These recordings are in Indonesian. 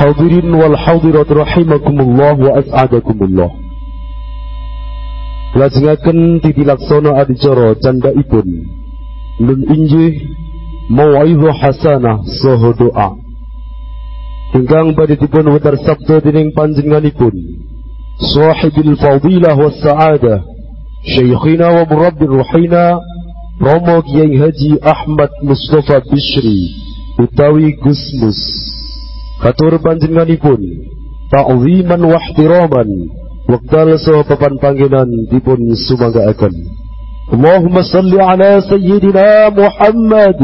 Hadirin wal hadirat rahimakumullah wa as'adakumullah. Lajengaken titilaksana adicara candhaipun nun injih mau'izah hasanah saha doa. Ingkang badhe dipun wedar sabda dening panjenenganipun sahibil fadilah was sa'adah Syekhina wa murabbir ruhina Romo Kiai Haji Ahmad Mustafa Bishri utawi Gusmus Katur panjenenganipun ta'ziman wa ihtiraman. Wekdal saha papan panggenan dipun sumanggaaken Allahumma salli ala sayyidina Muhammad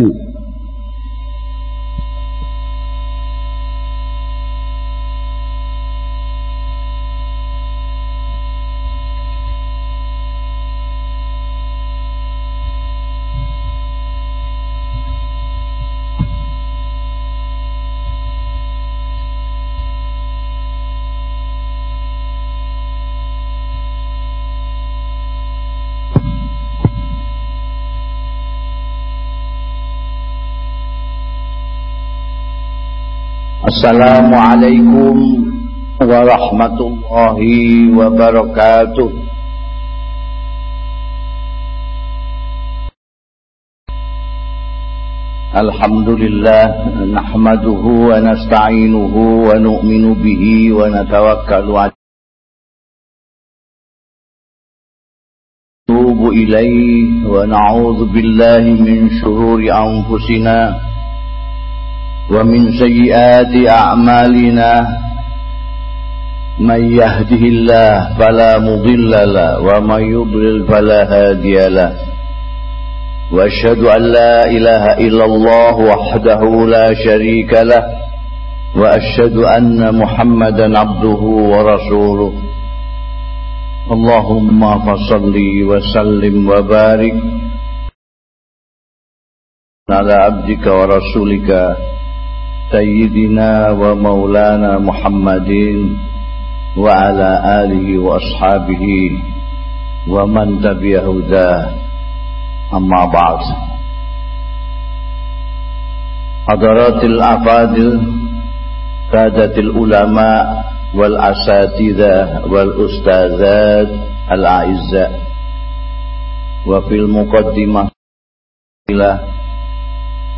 السلام عليكم ورحمة الله وبركاته. الحمد لله نحمده ونستعينه ونؤمن به ونتوكل عليه. نتوب إليه ونعوذ بالله من شرور أنفسنا ومن سيئات أعمالنا من يهده الله فلا مضل له ومن يضلل فلا هادي له وأشهد أن لا إله إلا الله وحده لا شريك له وأشهد أن محمدا عبده ورسوله. اللهم فصل وسلم وبارك على عبدك ورسولك. سيدنا ومولانا محمد وعلى آله وأصحابه ومن تبع هداه. أما بعد. حضرات الأفاضل سادة العلماء والأساتذة والأستاذات الأعزاء. وفي المقدمة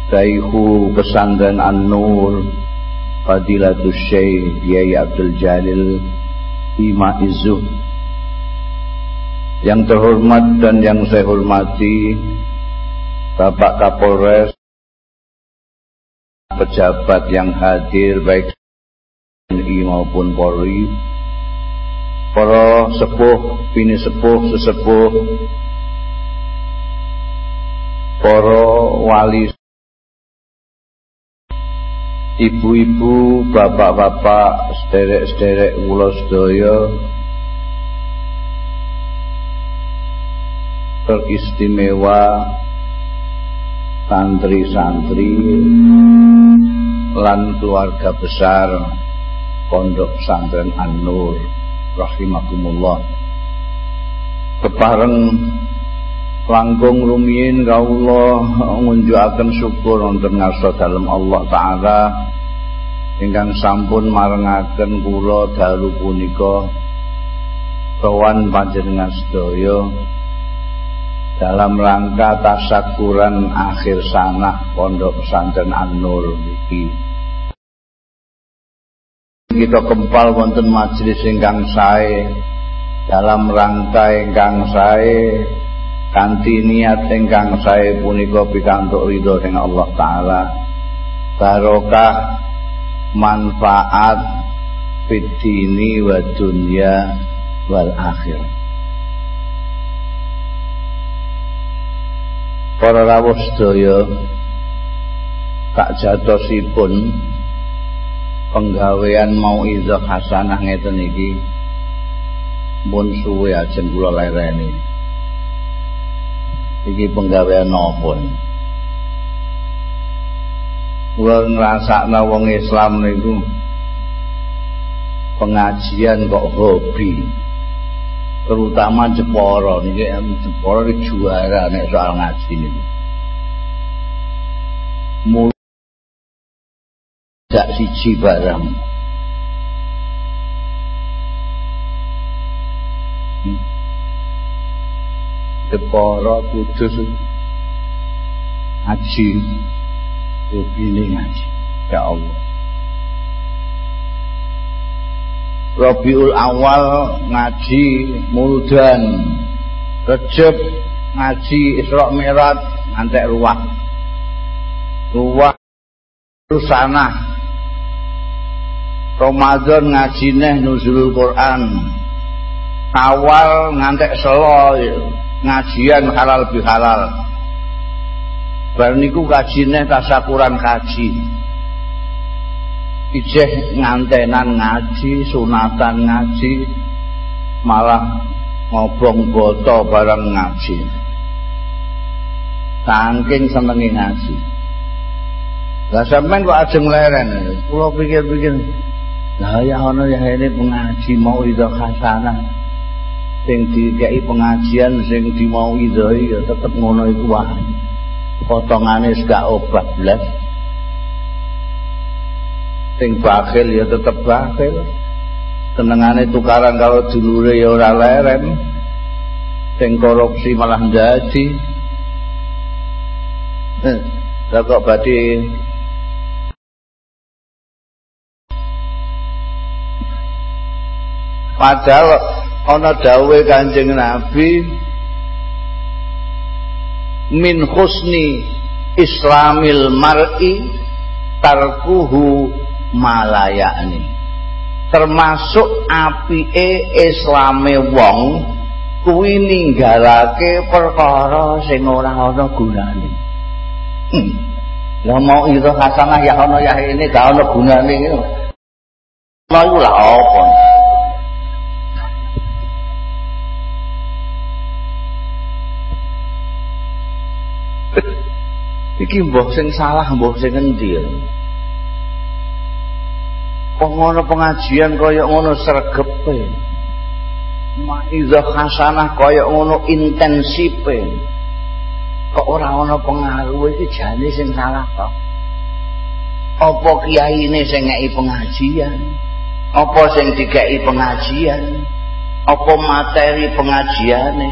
Syaihu Pesantren An-Nur Fadilatul Syekh Kiai Abdul Jalil Ima Izuh Yang terhormat dan yang saya hormati Bapak Kapolres Pejabat yang hadir baik TNI maupun Polri Para sepuh, bini sepuh, sesepuh Para wali ibu-ibu, bapak-bapak, sederek-sederek kula sedaya teristimewa santri-santri lan keluarga besar Pondok Pesantren An-Nur rahimakumullah. Kepareng langkung rumiyin kawula ngunjukaken syukur wonten ngarsa dalem Allah taala. Ingkang sampun marengaken kula dalu punika sowan panjenengan sedaya dalam rangka tasakuran akhir sanah pondok pesantren An-Nur iki. Kita kempal wonten majelis ingkang sae dalam rangka ingkang sae kanthi niat ingkang sae punika pikantuk ridho ing Allah taala. Barokah manfaat fitini wa dunya wal akhir. Para rawuh sedaya tak jatosipun penggawean mau izah hasanah ngeten iki. Mun suwe ajeng kula lereni iki penggawean napa kula ngrasakno wong Islam niku pengajian kok hobi terutama Jepara. Niki Jepara iki juara nek soal ngaji niku. Mulai siji barang Depara Kudus. Ngaji. Begini ngaji. Ya Allah. Rabiul Awal ngaji Muldan. Recep ngaji Isra Mi'raj ngantek ruwah. Ruwah Rusana Ramadan ngaji neh nuzulul Quran. Awal ngantek selo ngajian halal bihalal. Bar niku kajine tasakuran kaji. Ijeh ngantenan ngaji sunatan ngaji malah ngobong boto bareng ngaji. Saking senengi ngaji. Lah sampean kok ajeng leren? Kula pikir-pikir lah ya ana ya ini pengaji mau itu hasanah sing dikei pengajian sing dimau idhoi ya tetep ngono iku wae potongane gak obat blas. Sing bakhil ya tetep bakhil. Senengane tukaran kalau dulure ya ora leren. Sing korupsi malah jadi eh, kok badhe padahal ana dawuhe Kanjeng Nabi min husni islamil mar'i tarkuhu malayani termasuk apike islame wong kuwi ninggalake perkara sing ora ana gunane. Hmm. lah mau itu hasanah ya ana ya ini gak ana gunane. Ngono lha lah apa iki mbah sing salah mbah sing endi? Kok ngono pengajian kaya ngono sregepe. Maizah hasanah kaya ngono intensife kok ora ana pengaruh? Iki jane sing salah kok. Apa kiyaine sing ngeki pengajian? Apa sing dikeki pengajian? Apa materi pengajiane?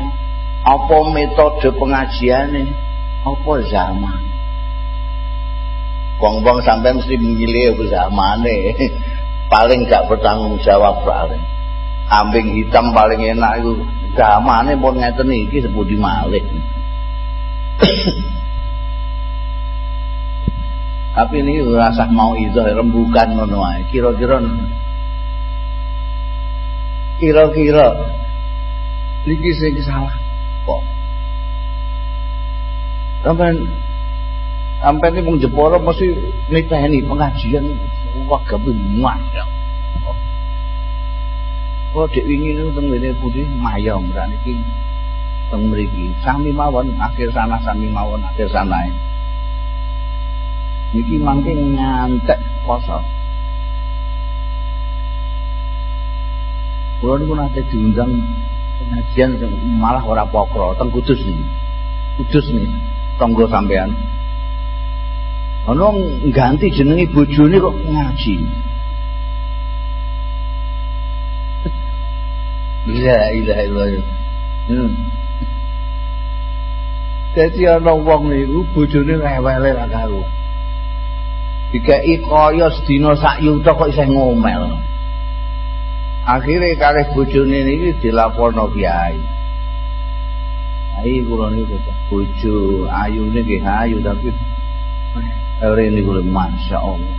Apa metode pengajiane? Apa zaman Wong-wong sampai mesti memilih zamane. paling gak bertanggung jawab paling. Ambing hitam paling enak itu zamane pun ngeten iki sepundi malih. Tapi ini rasa mau itu rembukan ngono ae. Kira-kira kira-kira niki sing salah kok. Sampai sampai ini mung jeporo mesti niteni pengajian muat ya kalau dek wingi itu teng ngene putih mayong ra niki teng mriki. Sami mawon akhir sana sami mawon akhir sana. Niki mangke ngantek poso. Kulo niku nate diundang pengajian malah ora pokro teng Kudus nih. Kudus nih, tonggo sampean. Ana ganti jenenge bojone kok ngaji La ilaha illallah. Hmm. Dadi ana wong niku bojone rewele ra karo. Dikeki kaya sedina sak yuta kok isih ngomel. Akhire kalih bojone niki dilaporno kiai. Ai kula niku bojo ayune nggih ayu tapi Hari ini gue masya Allah.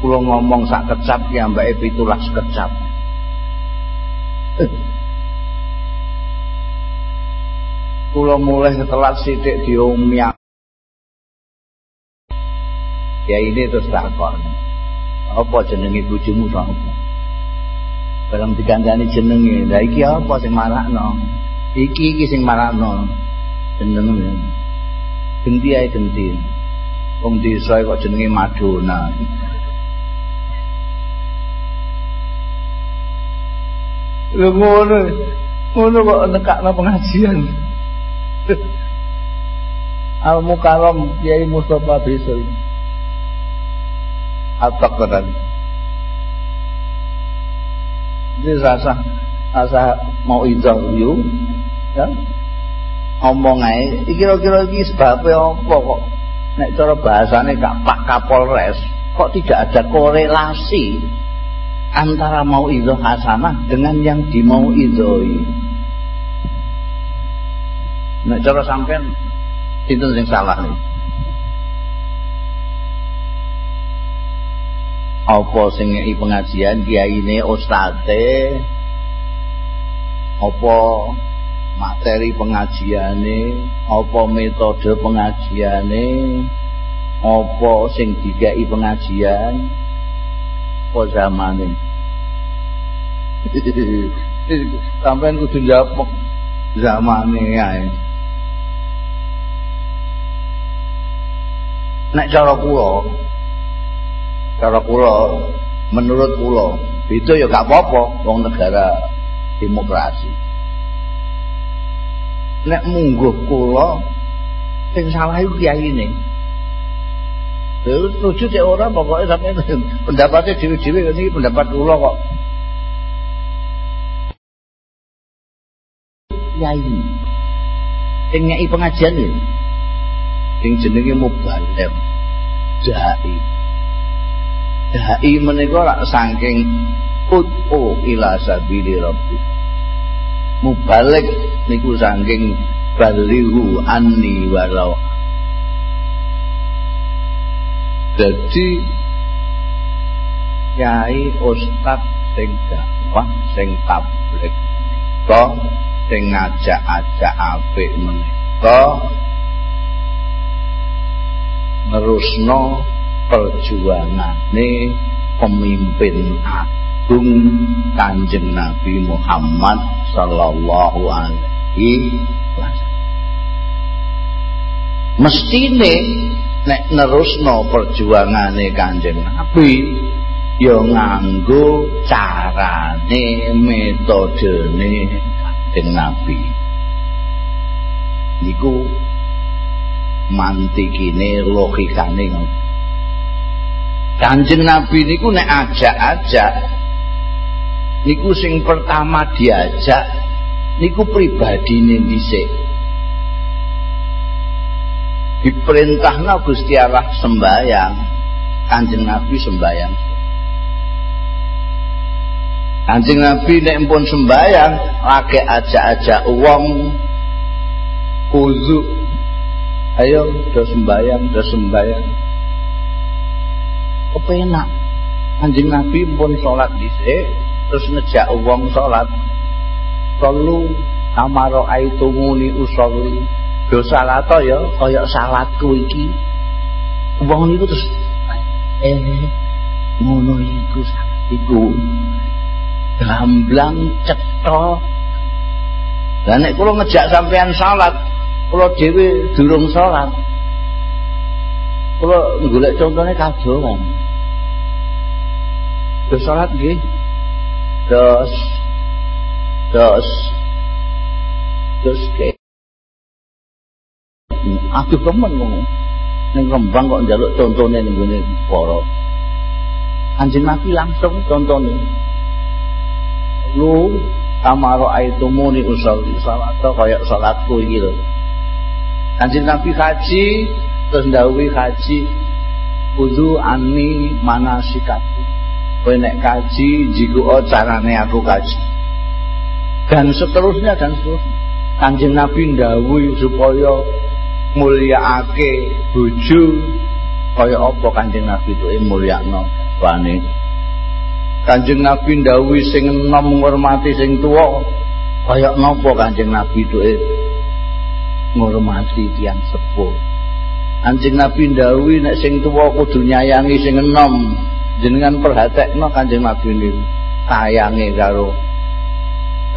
Kulo ngomong sak kecap ya mbak Epi itulah sekecap. Kulo mulai setelah sidik diomyak. Ya ini terus takon. Apa jenengi bujumu sama Dalam dikandani jenengi. Nah iki apa sing marakno? Iki iki sing marakno. Jenengi. Genti ae genti. Wong desa kok jenenge Madonna. Lho ngono. Ngono kok nekakno pengajian. Al Mukarram Kiai Mustafa Besoi. Atak tenan. Ini rasa rasa mau yuk Ya. Ngomong ae, kira-kira iki sebabe apa kok nek cara bahasane Kak Pak Kapolres kok tidak ada korelasi antara mau itu hasanah dengan yang dimau idoi. Nek cara sampean itu yang salah nih. Apa sing pengajian kiyaine ustate apa materi pengajiane apa metode pengajiane apa sing dikai pengajian apa zamane. Sampean kudu njawab zamane ae. Nek cara kula cara kula menurut kula itu ya gak apa-apa wong negara demokrasi nek mungguh kula sing salah iku kiyaine setuju cek ora pokoknya sampai pendapatnya dewi-dewi ini pendapat kula kok. Kiai sing ngeki pengajian ya. Sing jenenge mubaligh dai. Dai menika lak saking ut'u ila sabili rabbik mubalik niku saking balihu anni walau. Jadi kiai ustad sing dakwah sing tablik kok sing ngajak-ajak apik menika nerusno perjuangane pemimpin agung Kanjeng Nabi Muhammad sallallahu alaihi wasallam. Mestine nek nerusno perjuangane Kanjeng Nabi ya nganggo carane metodene Kanjeng Nabi. Niku mantikine logikane Kanjeng Nabi niku nek ajak-ajak niku sing pertama diajak niku pribadine dhisik. Diperintahna Gusti Allah sembayang Kanjeng Nabi sembayang Kanjeng Nabi nek pun sembayang lagi ajak-ajak wong kuzu ayo do sembayang do sembayang kepenak. Kanjeng Nabi pun sholat dhisik terus ngejak wong sholat. Kalu amaro aitumuni usolli do salato ya kaya salatku iki. Wong niku terus eh ngono iku iku. Gamblang cetha. Lah nek kula ngejak sampean salat kula dhewe durung salat. Kula golek contone kadoan. Terus salat nggih terus terus terus ke? Aduh temen ngono ning Rembang kok njaluk contone ning gone para Kanjeng Nabi langsung contone. Lu kamaro aitumuni usolli salat kaya salatku iki lho. Kanjeng Nabi haji terus ndawuhi haji. Kudu ani manasikatu kowe nek kaji jigo carane aku kaji. Dan seterusnya dan seterusnya. Kanjeng Nabi ndawuhi supaya mulyaake bojo. Kaya apa Kanjeng Nabi itu mulyakno? Bane Kanjeng Nabi ndawuhi sing enom ngurmati sing tuwa. Kaya napa Kanjeng Nabi itu ngurmati tiyang sepuh Kanjeng Nabi ndawuhi nek sing tuwa kudu nyayangi sing enom jenengan perhatekno Kanjeng Nabi niku sayange karo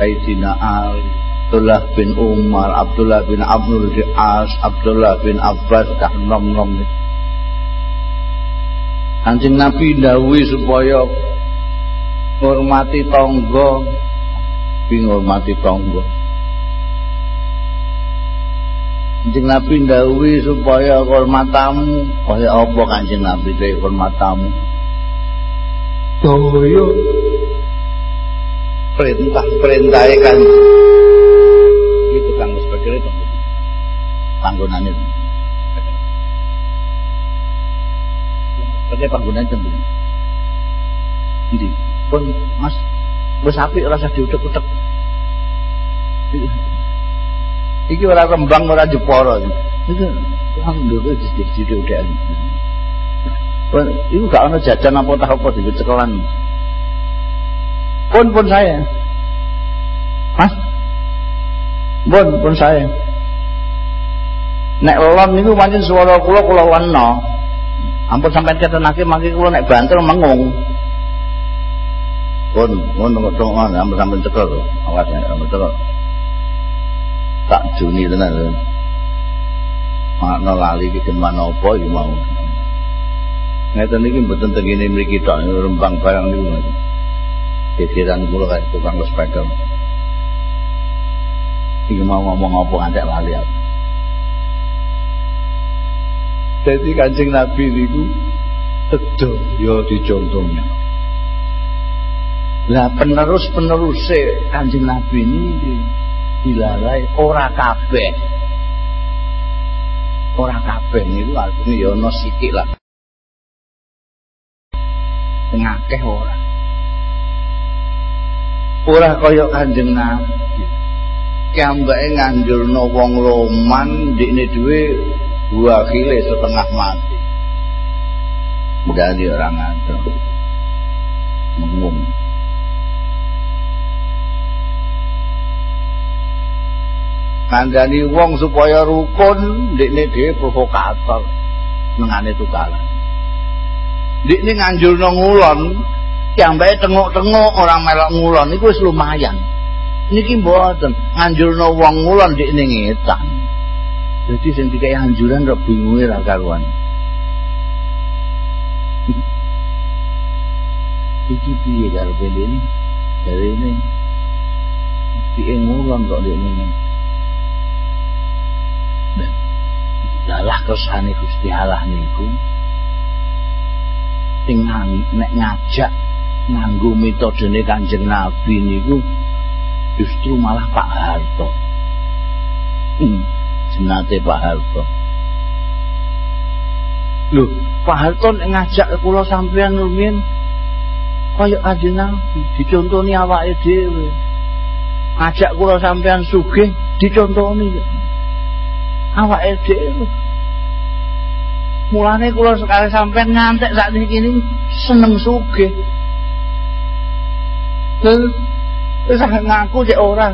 Sayyidina Ali Abdullah bin Umar, Abdullah bin Abdul As, Abdullah bin Abbas, dah nom-nom. Kanjeng Nabi dawi supaya ngurmati tonggo, tapi ngurmati tonggo. Kanjeng Nabi dawi supaya hormatamu, kaya apa kanjeng Nabi itu hormatamu? Toyo perintah perintah kan. Itu itu panggonan itu pakai panggonan itu Ndi pun mas wis apik ora usah diutek-utek iki ora rembang ora jepara itu alhamdulillah jadi udah itu gak ada jajan apa tak apa di cekelan pun pun saya. Mas? Pun pun saya. Nek lon niku pancen swara kula kula wena ampun sampean ketenake mangke kula nek banter mengung pun pun ngono ampun sampean cekel awas ampun cekel tak juni tenan. Makna lali iki geman apa iki mau ngeten iki mboten tengene mriki tok rembang barang niku pikiran kula kayak tukang spekel iki mau ngomong apa ngantek lali aku. Jadi kancing nabi niku tedo ya dicontohnya lah penerus penerus kancing nabi ini dilalai ora kabeh. Ora kabeh niku artine ya ana sithik lah ngakeh ora. Ora kaya kanjeng nabi. Kiambake nganjurno wong loman ndikne duwe dua kile setengah mati. Jadi orang ada mengum. Ngandani wong supaya rukun ndikne dhewe provokator. Nengane tukaran ndikne nganjurno ngulon. Kiambake tengok-tengok orang melok ngulon iku wis lumayan. Niki mboten nganjurno wong ngulon ndikne ngetan. Jadi sing dikai anjuran kok bingunge ra karuan. Iki piye ini? Dari ini. Piye ngulon kok ini. Dalah kersane Gusti Allah niku sing nek ngajak nganggo metodene Kanjeng Nabi niku justru malah Pak Harto. Hmm, jenate Pak Harto. Lho, Pak Harto ngajak kula sampeyan rumiyin kaya Kanjeng Nabi dicontoni awake dhewe. Ngajak kula sampeyan sugih dicontoni awake dhewe mulane kula sekali sampean ngantek niki ini seneng sugih. Terus ngaku cek ora.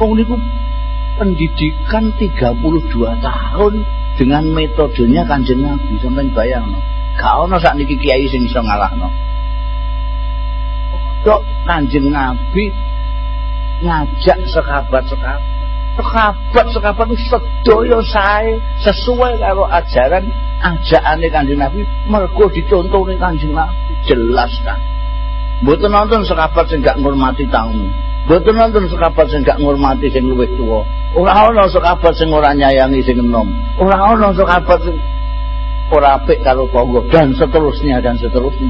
Wong niku pendidikan 32 tahun dengan metodenya kanjeng Nabi sampean bayang gak ono sak niki kiai sing iso ngalahno. Kok kanjeng Nabi ngajak sekabat-sekabat sekabat-sekabat sedaya sae. Sesuai karo ajaran ajakane Kanjeng Nabi mergo dicontoni Kanjeng Nabi. Jelas kan mboten nonton sekabat sing gak ngurmati tamu. Mboten nonton sekabat sing gak ngurmati sing luwih tuwa. Ora ana sekabat sing ora nyayangi sing enom. Ora ana sekabat sing ora apik karo tangga. Dan seterusnya dan seterusnya.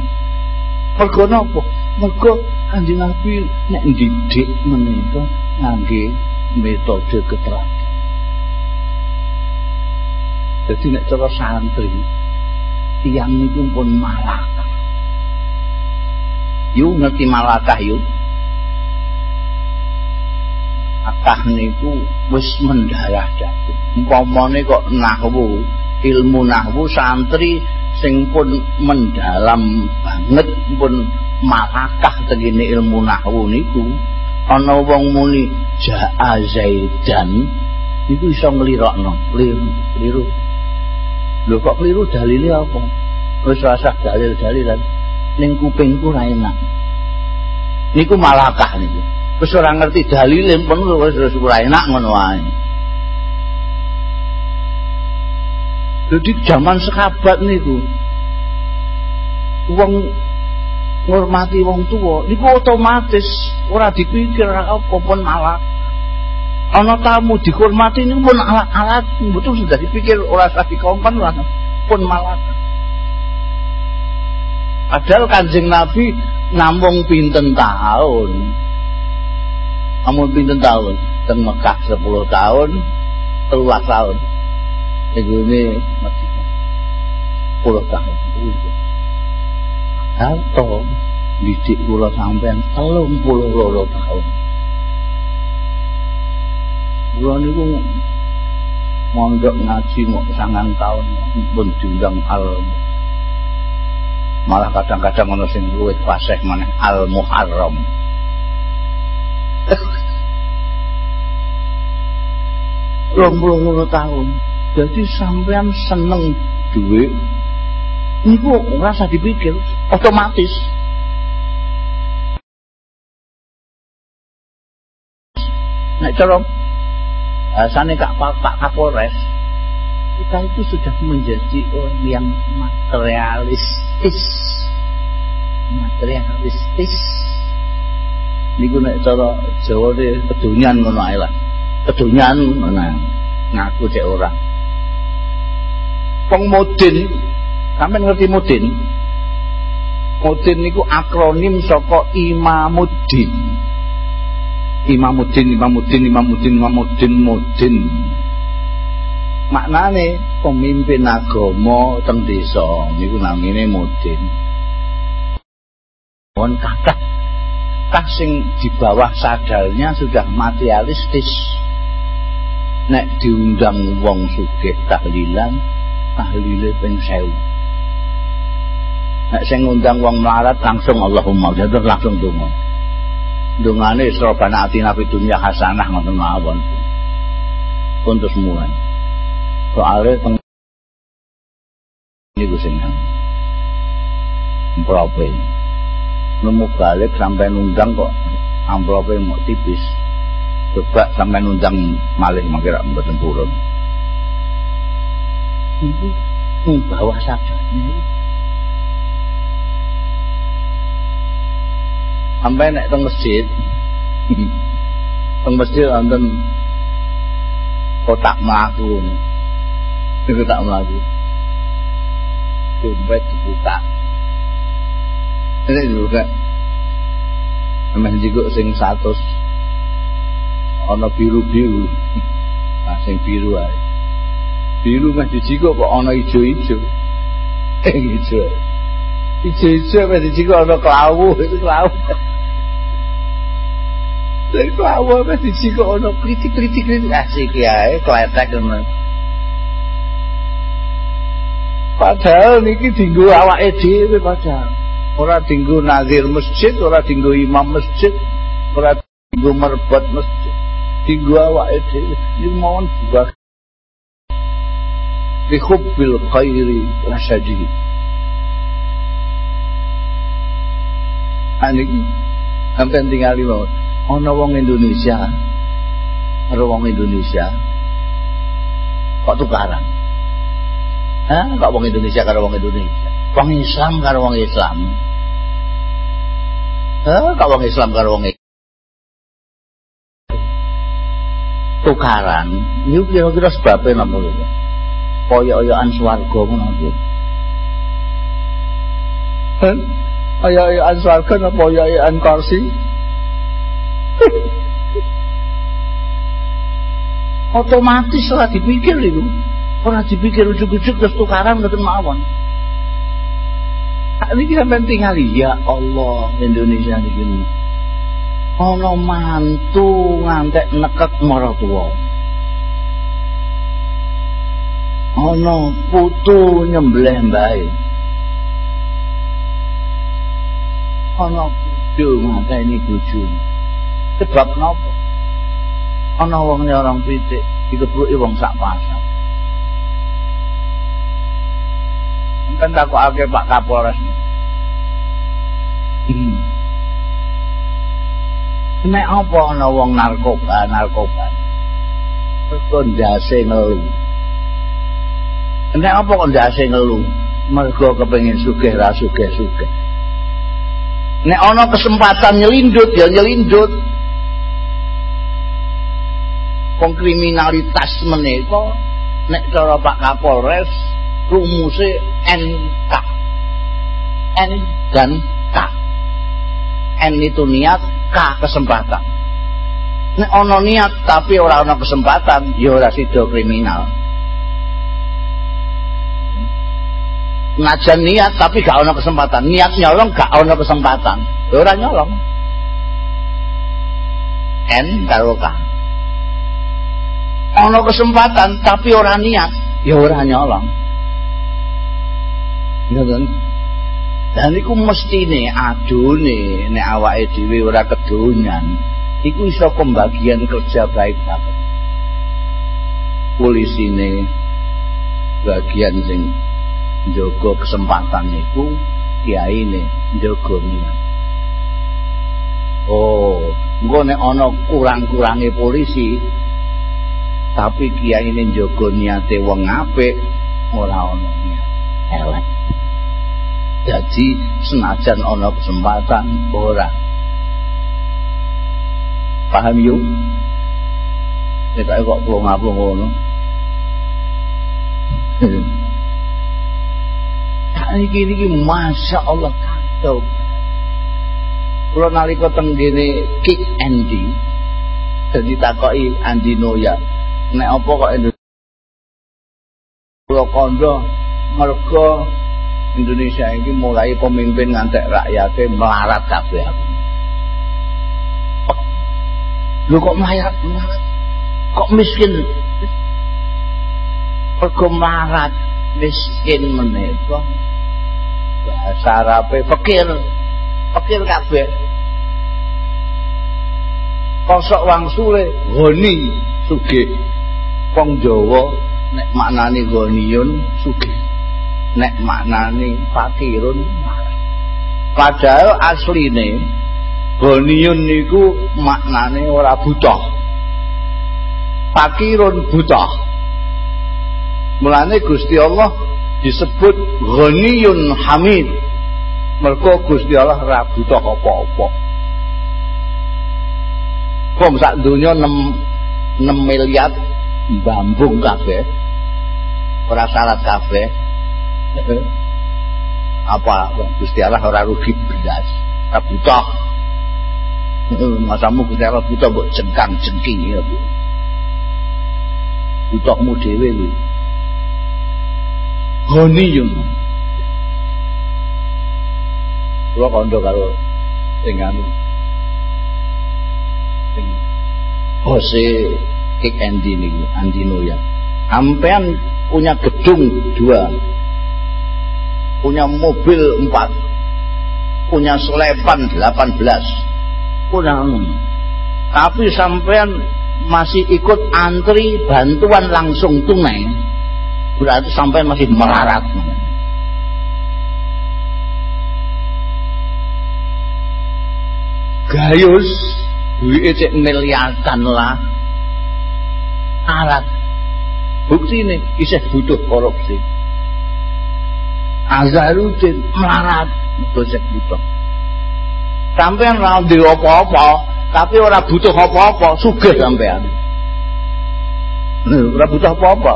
Mergo napa? Mergo Kanjeng Nabi nek didik menika ngangge metode keterangan. Jadi nek cara santri tiang niku pun malakah. Yu ngerti malakah yu. Akah niku wis mendarah daging. Umpamane kok nahwu, ilmu nahwu santri sing pun mendalam banget pun malakah tegene ilmu nahwu niku ana wong muni jaa zaidan iku iso nglirokno. Kliru kliru lho kok kliru dalile apa? Wis rasa dalil-dalilan. Ning kupingku ra enak. Niku malakah niku wis ora ngerti dalile pun wis ora enak ngono wae Jadi zaman sekabat niku wong ngurmati wong tua niku otomatis ora dipikir apa pun malah ana tamu dihormati niku pun alat-alat. Betul sudah dipikir ora usah dikompan lah pun malah padahal kanjeng nabi namung pinten tahun namun pinten tahun teng Mekah 10 tahun 13 tahun Iku ini Madinah 10 tahun Alto didik kula sampean 32 tahun. Kula niku mondok ngaji mau sangang tahun pun diundang al malah kadang-kadang ono sing luwih fasih maneh al muharram. Puluh tahun. Jadi sampean seneng duit niku rasa dipikir otomatis. Nek cara bahasane Kak Pak Kapolres kita itu sudah menjadi orang yang materialistis. Materialistis. Niku nek cara Jawa de kedonyan ngono ae lah kedonyan ngono ngaku cek orang. Wong sampean ngerti modin modin niku akronim saka Imamuddin. Imamuddin Imamuddin Imamuddin Imamuddin Mudin. Maknane pemimpin agama teng desa niku namine mudin. Kata kah sing di bawah sadarnya sudah materialistis. Nek diundang wong sugih tahlilan tahlile ping 1000 nek sing ngundang wong melarat langsung Allahumma terus langsung donga. Dongane serobana atina fi dunya hasanah ngoten mawon. Pun terus mulai. Soalnya teng niku sing amprope nemu balik sampai nundang kok amprope mau tipis. Coba sampai nundang malih makira mboten purun. Ini bawah sadarnya sampai naik teng masjid. Teng masjid wonten kotak mlaku. Itu tak melaku dompet dibuka. Ini juga emang juga sing satu ono biru biru nah sing biru aja biru mah dijiko kok ono ijo ijo eh ijo ijo ijo mah dijiko ono kelawu itu kelawu Lha kelawu mah dijiko ono kritik kritik asik ya kletek ngono Padahal niki dinggo awake dhewe padahal. Ora dinggo nazir masjid, ora dinggo imam masjid, ora dinggo merbat masjid. Dinggo awake dhewe. Niku mawon buah bi hubbil khairi wa syadid. Aniki sampeyan tingali mawon. Ana wong Indonesia karo wong Indonesia kok tukaran Hah? Kok wong Indonesia karo wong Indonesia? Wong Islam karo wong Islam. Hah? Kok wong Islam karo wong tukaran niku kira-kira sebabnya napa lho koyo-koyoan swarga ngono iki koyo-koyoan swarga napa koyo-koyoan kursi otomatis lah dipikir itu. Ora dipikir ujuk-ujuk terus tukaran ngoten mawon. Ini sampai tinggal ya Allah Indonesia ini ana mantu ngantek neket maratuwa ana putu nyembelih mbae. Ana bojo nganteni bojone sebab napa ana wong nyorong pitik dikepruki wong sak pasar kan takokake Pak Kapolres. Hmm. Nek apa ana wong narkoba, narkoba. Kok ndase ngelu. Nek apa kok ndase ngelu? Mergo kepengin sugih ra sugih-sugih. Nek ana kesempatan nyelindut ya nyelindut. Wong kriminalitas menika nek cara Pak Kapolres rumuse NK N dan K. N itu niat K kesempatan. Nek ana niat tapi ora ana kesempatan ya ora sida kriminal. Najan niat tapi gak ana kesempatan. Niat nyolong gak ana kesempatan. Ora nyolong. N karo K ana kesempatan tapi ora niat. Ya ora nyolong. Ngoten dan iku mestine adune nek awake dhewe ora kedonyan iku iso pembagian kerja baik banget. Polisine bagian sing njogo kesempatan niku kiyaine njogo niat. Oh engko nek ana kurang-kurange polisi tapi kiai ini njogo niate wong apik ora ana niat. Elek. Jadi senajan ana kesempatan ora. Paham yuk? Kita kok plong-plong ngono? Saiki niki Masya Allah kacau. Kula nalika teng gene Kick Andy. Dadi takoki Andi Noya. Nek apa kok Indonesia kandha merga Indonesia ini mulai pemimpin ngantek rakyatnya melarat kabeh. Lu kok melarat? Kok miskin? Mergo melarat, miskin menika. Bahasa Arabe fakir. Fakir kabeh. Kosok wangsule goni sugih. Wong Jawa nek maknane goniyun sugih. Nek maknane fakirun Padahal asline Goniyun niku maknane ora butuh. Fakirun butuh. Mulane Gusti Allah disebut Ghaniyun Hamid. Mergo Gusti Allah ora butuh apa-apa. Wong sak donya 6 6 miliar bambung kabeh. Ora kabeh. Apa Gusti Allah ora rugi belas. Ora butuh. Masamu Gusti Allah butuh mbok jengkang jengking ya. Butuhmu dhewe lho. Ghaniyun. Kula kandha karo sing anu. Sing Jose Kick Andy niki, Andino ya. Sampean punya gedung dua, punya mobil empat, punya selepan delapan belas, punya tapi sampean masih ikut antri bantuan langsung tunai berarti sampai masih melarat. Gayus duit cek miliaran lah alat. Bukti ini isih butuh korupsi. Azharuddin melarat itu butuh. Sampean ra apa-apa tapi ora butuh apa-apa sugih sampean ora butuh apa-apa.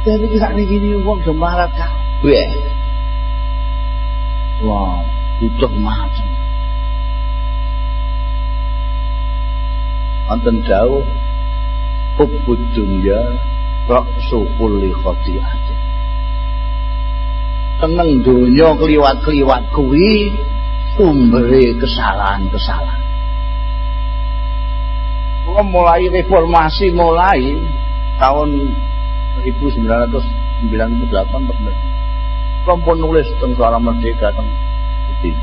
Tapi kita ini gini uang semarat kabeh. Wah, butuh macam. Wonten jauh hubbud dunya ra'su kulli khati'atin. Teneng dunya kliwat-kliwat kuwi sumbere kesalahan-kesalahan. Kula mulai reformasi mulai tahun 1998 bener. Kompon nulis tentang suara merdeka tentang itu.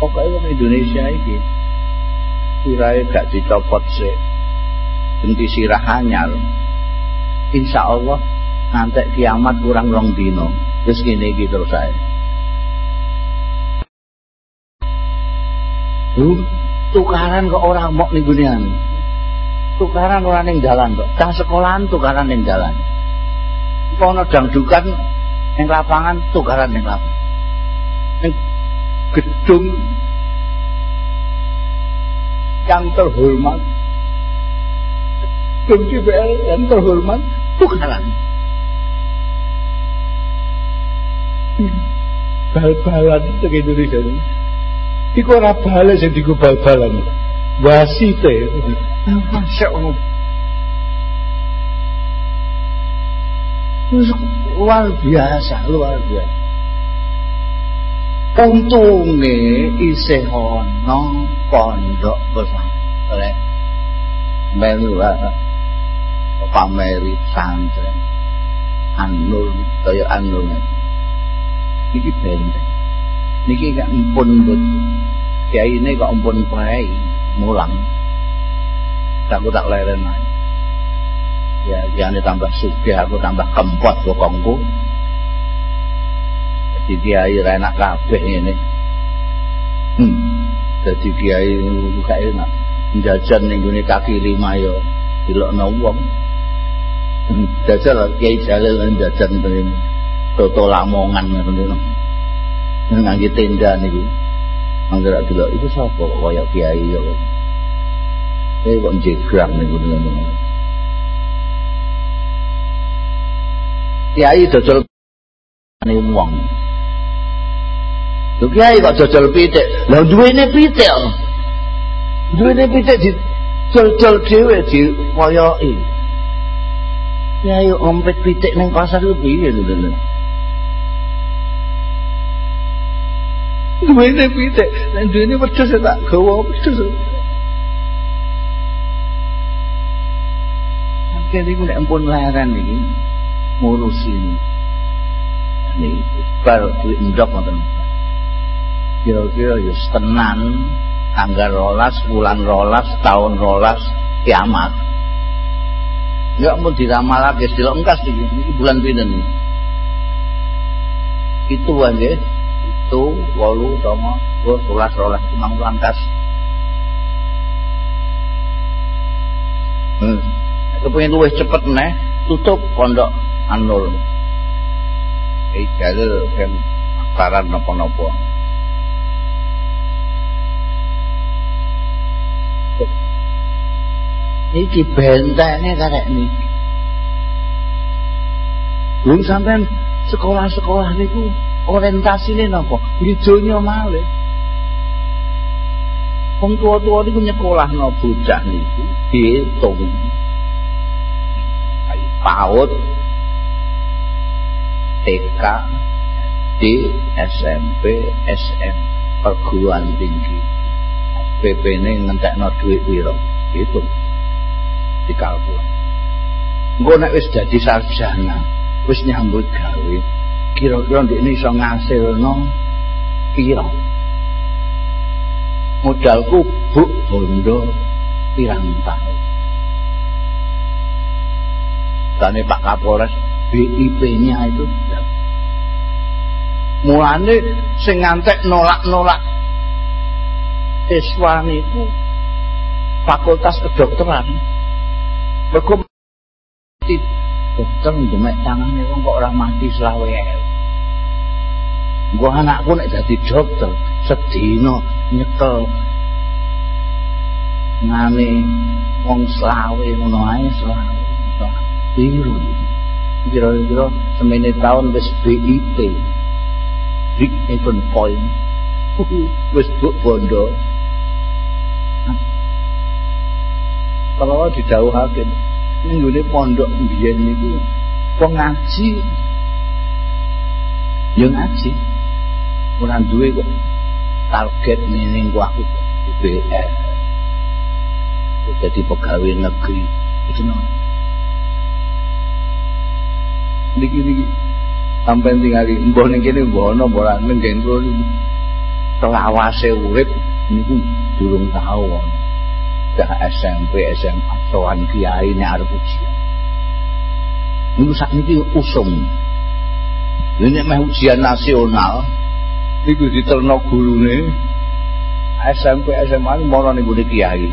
Pokoknya orang Indonesia ini kira gak dicopot sih. Genti sirah hanyar. Insya Allah nanti kiamat kurang rong dino. Terus gini gitu saya. tukaran ke orang mau nih dunia tukaran orang yang jalan kok cah sekolahan tukaran yang jalan kono dangdukan yang lapangan tukaran yang lapangan yang gedung yang terhormat DPR yang terhormat tukaran bal-balan itu Indonesia Iku ora bale sing diku bal-balan. Wasite. Masya Allah. Luar biasa, luar biasa. Untunge isih ana pondok pesantren. Melu pameri santren. Anul kaya anul. Iki benteng. Niki gak empun but. Kiai ini kok empun pae mulang. Aku tak leren. Ya, jane tambah sugih aku tambah kempot bokongku. Jadi kiai ra enak kabeh ngene. Hmm. Jadi kiai gak enak. Jajan ning gone kaki lima yo dilokno wong. Jajal kiai jalil jajan ngene. Toto lamongan ngono. Ngangge tenda niku. Angger delok iku sapa kok kaya kiai yo. Eh kok jegrang niku ngono. kiai dodol wong. Lho kiai kok dodol pitik. Lah duwene pitik. Duwene pitik di dol-dol dhewe di koyoki. Kiai ompet pitik ning pasar ku piye lho. Duwene pitik, lan duwene wedhus tak gawa wedhus. Akhirnya aku nek ampun leren iki ngurusi ini bar duit ndok ngoten kira-kira ya tenan tanggal rolas bulan rolas tahun rolas kiamat. Ya mau diramal lagi sila engkas ini, bulan pindah nih itu aja itu walu sama gue rolas rolas cuma langkas hmm. kepengen luwih cepet nih tutup pondok anul. Jalil kan akaran nopo-nopo iki bentene karek niki belum sampai sekolah-sekolah niku orientasine napa? Lijonya malih. Wong tua-tua niku nyekolahno bocah niku diitung. Ayo PAUD TK D SMP SM perguruan tinggi. PP ini ngentekno duit piro? Itu dikalkulasi engko nek wis dadi sarjana wis nyambut gawe kira-kira ndek ini iso ngasilno? Piro modalku buk bondo pirang tahun. Tane Pak Kapolres BIP-nya itu. Mulane sing ngantek nolak-nolak. Siswa niku fakultas kedokteran mergo dokter ndemek tangane wong kok ora mati selawe gua anakku nek dadi dokter sedina nyekel. Ngane wong selawe ngono ae selawe biru. Kira-kira semene tahun wis BIP Big Even Point. Wis buk bondo kalau didhawuhake ninggune pondok mbiyen niku wong ngaji. Yo ngaji. Ora duwe kok target ning ku aku UBR jadi pegawai negeri. Itu no. niki niki sampai tinggal mbah ning kene mbah ana mbah ning kene selawase urip niku durung tau dah SMP SMA sowan kiai nek arep ujian niku sakniki usum ini meh ujian nasional. Niku diterno gurune SMP SMA ini mono ning kiai.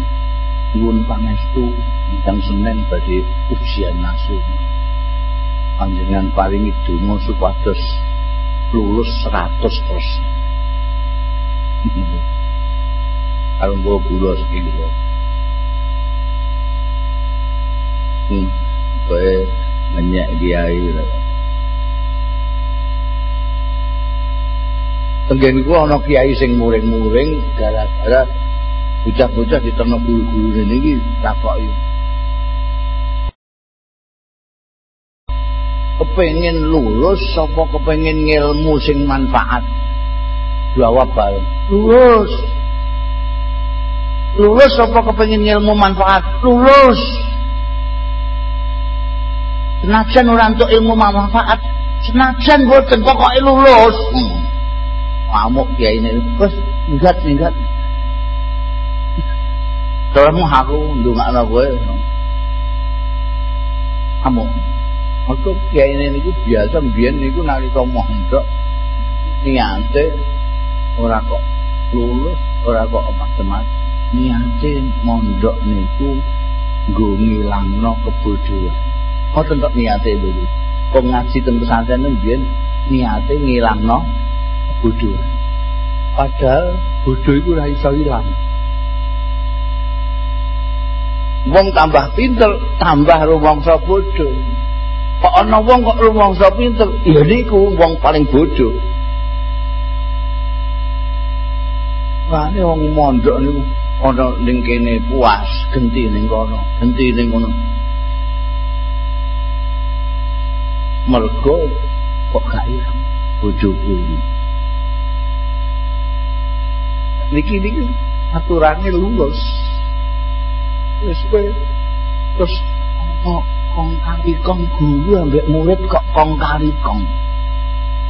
Nyuwun pangestu bintang Senin badhe ujian nasional. Panjenengan paling donga supados lulus 100%. Kalau bawa gula sekilo. Hmm, kaya banyak kiai. Tenggen iku ana kiai sing muring-muring gara-gara bocah-bocah diterno guru-guru niki takoki. Kepengen lulus sapa kepengen ngilmu sing manfaat? Jawab bae. Lulus. Lulus apa kepengen ilmu manfaat? Lulus. Senajan ora entuk ilmu manfaat, senajan boten pokoke lulus. Hmm. Ngamuk kiai ini, terus minggat minggat. Terus aku ndongakno kowe. Ngamuk. Aku kiai ini niku biasa mbiyen niku nalika mondok niate ora kok lulus, ora kok macam-macam. niate mondok niku nggo ngilangno kebodohan. Ngoten tok niate lho. Kok ngaji teng pesantren mbiyen niate ngilangno kebodohan. Padahal bodoh iku ora iso ilang. Wong tambah pinter, tambah rumangsa bodoh. Kok ana wong kok rumangsa pinter, ya niku wong paling bodoh. Wah, ini wong mondok niku ana ning kene puas genti ning kono genti ning kono mergo kok gak ilang bojoku niki niki aturane lulus. Wis kowe terus kok kong kali kong guru ambek murid kok kong kali kong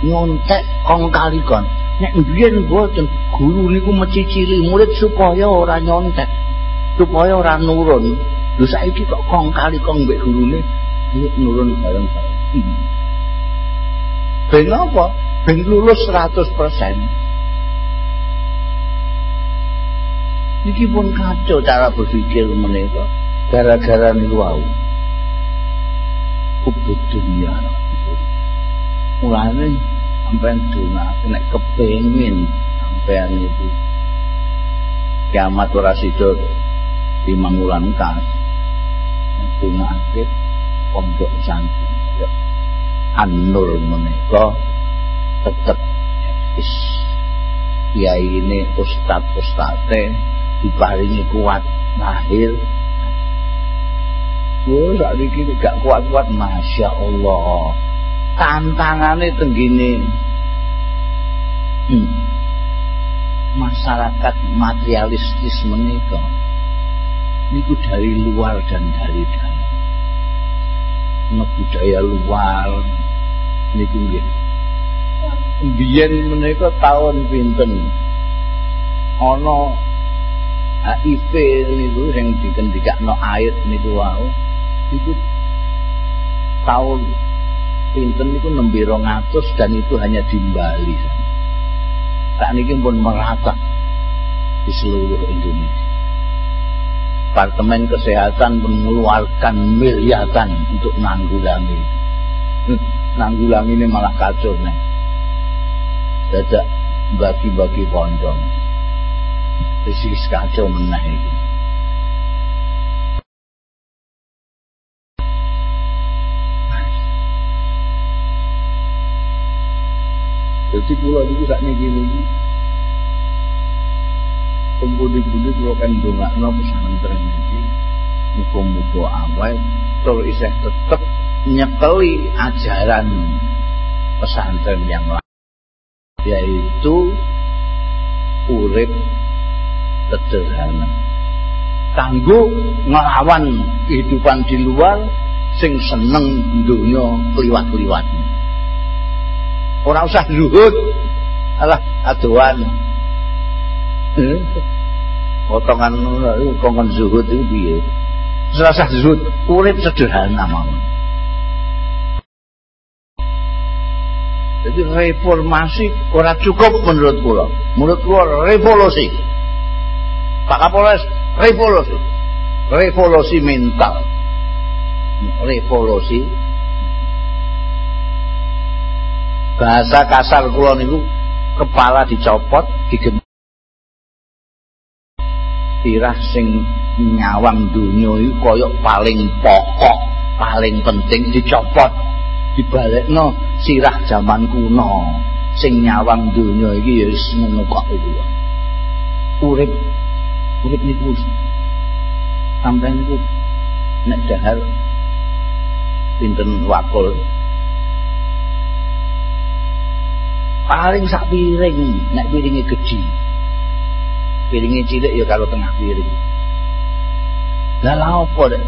nyontek kong kali kong nek mbiyen boten guru niku mecicili murid supaya ora nyontek supaya ora nurun. Lho saiki kok kong kali kong mbek gurune nurun bareng-bareng ben apa? Ben lulus 100% Niki pun kacau cara berpikir menika. Gara-gara niku wau. Kubut dunia. Mulane sampean dongake nek kepengin sampean itu kiamat ora sida limang wulan kas. Dongake pondok santri ya anur menika tetep is kiai ini ustad ustate diparingi kuat lahir Oh, saat ini gak kuat-kuat, Masya Allah. tantangannya tenggini hmm. masyarakat materialistis menikah itu dari luar dan dari dalam no budaya luar niku nggih. Biyen menika tahun pinten? Ana HIV niku sing dikendikakno air niku wau. Iku tahun pinten itu nembe rongatus dan itu hanya di Bali tak ini pun merata di seluruh Indonesia. Departemen Kesehatan mengeluarkan miliaran untuk nanggulangi nanggulangi ini malah kacau nih dadak bagi-bagi kondom Isi kacau menah ini Jadi kula niku sak niki niki. Pembudi-budi kula kan ndongakno pesantren iki muga-muga awal tur isih tetep nyekeli ajaran pesantren yang lain yaitu urip sederhana kanggo ngelawan kehidupan di luar sing seneng dunia kliwat-kliwatnya Ora usah zuhud. Alah aduan. Hmm? Potongan kongkon zuhud itu? Ora usah zuhud, urip sederhana mawon. Jadi reformasi ora cukup menurut kula. Menurut kula revolusi. Pak Kapolres revolusi. Revolusi mental. Revolusi bahasa kasar kula niku kepala dicopot digem irah sing nyawang dunia itu koyok paling pokok paling penting dicopot dibalikno sirah zaman kuno sing nyawang donya iki ya wis ngono kok iku. Urip urip niku. Sampeyan niku nek dahar pinten wakul? Paling sak piring nek piringe gedhi piringe cilik ya kalau tengah piring. Lha opo dek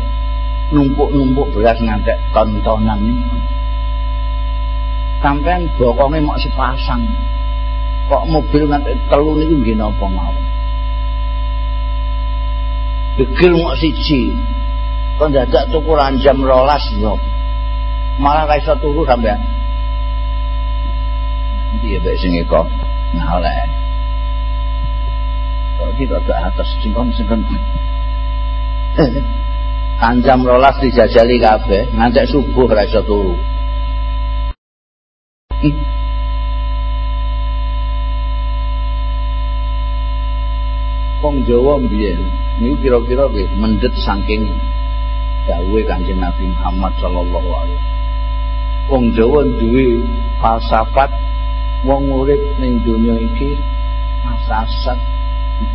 numpuk-numpuk beras ngantek tontonan niku sampean bokonge mok sepasang. Kok mobil ngantek telu niku nggih napa mawon? Begil mok siji. Kok dadak tukuran jam rolas yo. Malah ra iso turu sampean. Iya baik sing eko nah oleh kok kita ke atas singkon singkon kan jam rolas dijajali kabeh ngantek subuh ra iso turu Wong Jawa mbiyen niku kira-kira nggih mendet saking dawuhe Kanjeng Nabi Muhammad sallallahu alaihi wasallam. Wong Jawa duwe falsafat wong urip ning donya iki asasat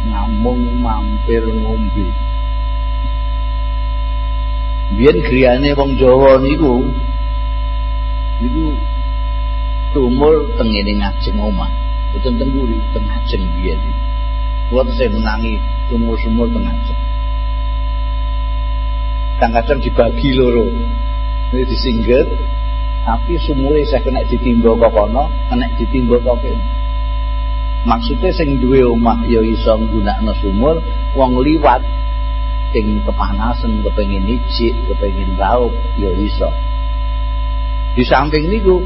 namung mampir ngombe. Biyen griyane wong Jawa niku niku tumul tengene ngajeng omah. Boten teng mburi, teng ngajeng biyen. Kuwi saya menangi sumur-sumur teng ngajeng. kadang-kadang dibagi loro ini disingget tapi sumure saya kena ditimba kok kono kena ditimba kok kene maksudnya sing duwe omah ya iso nggunakno sumur wong liwat sing kepanasan kepengin ijik kepengin raup ya iso di samping niku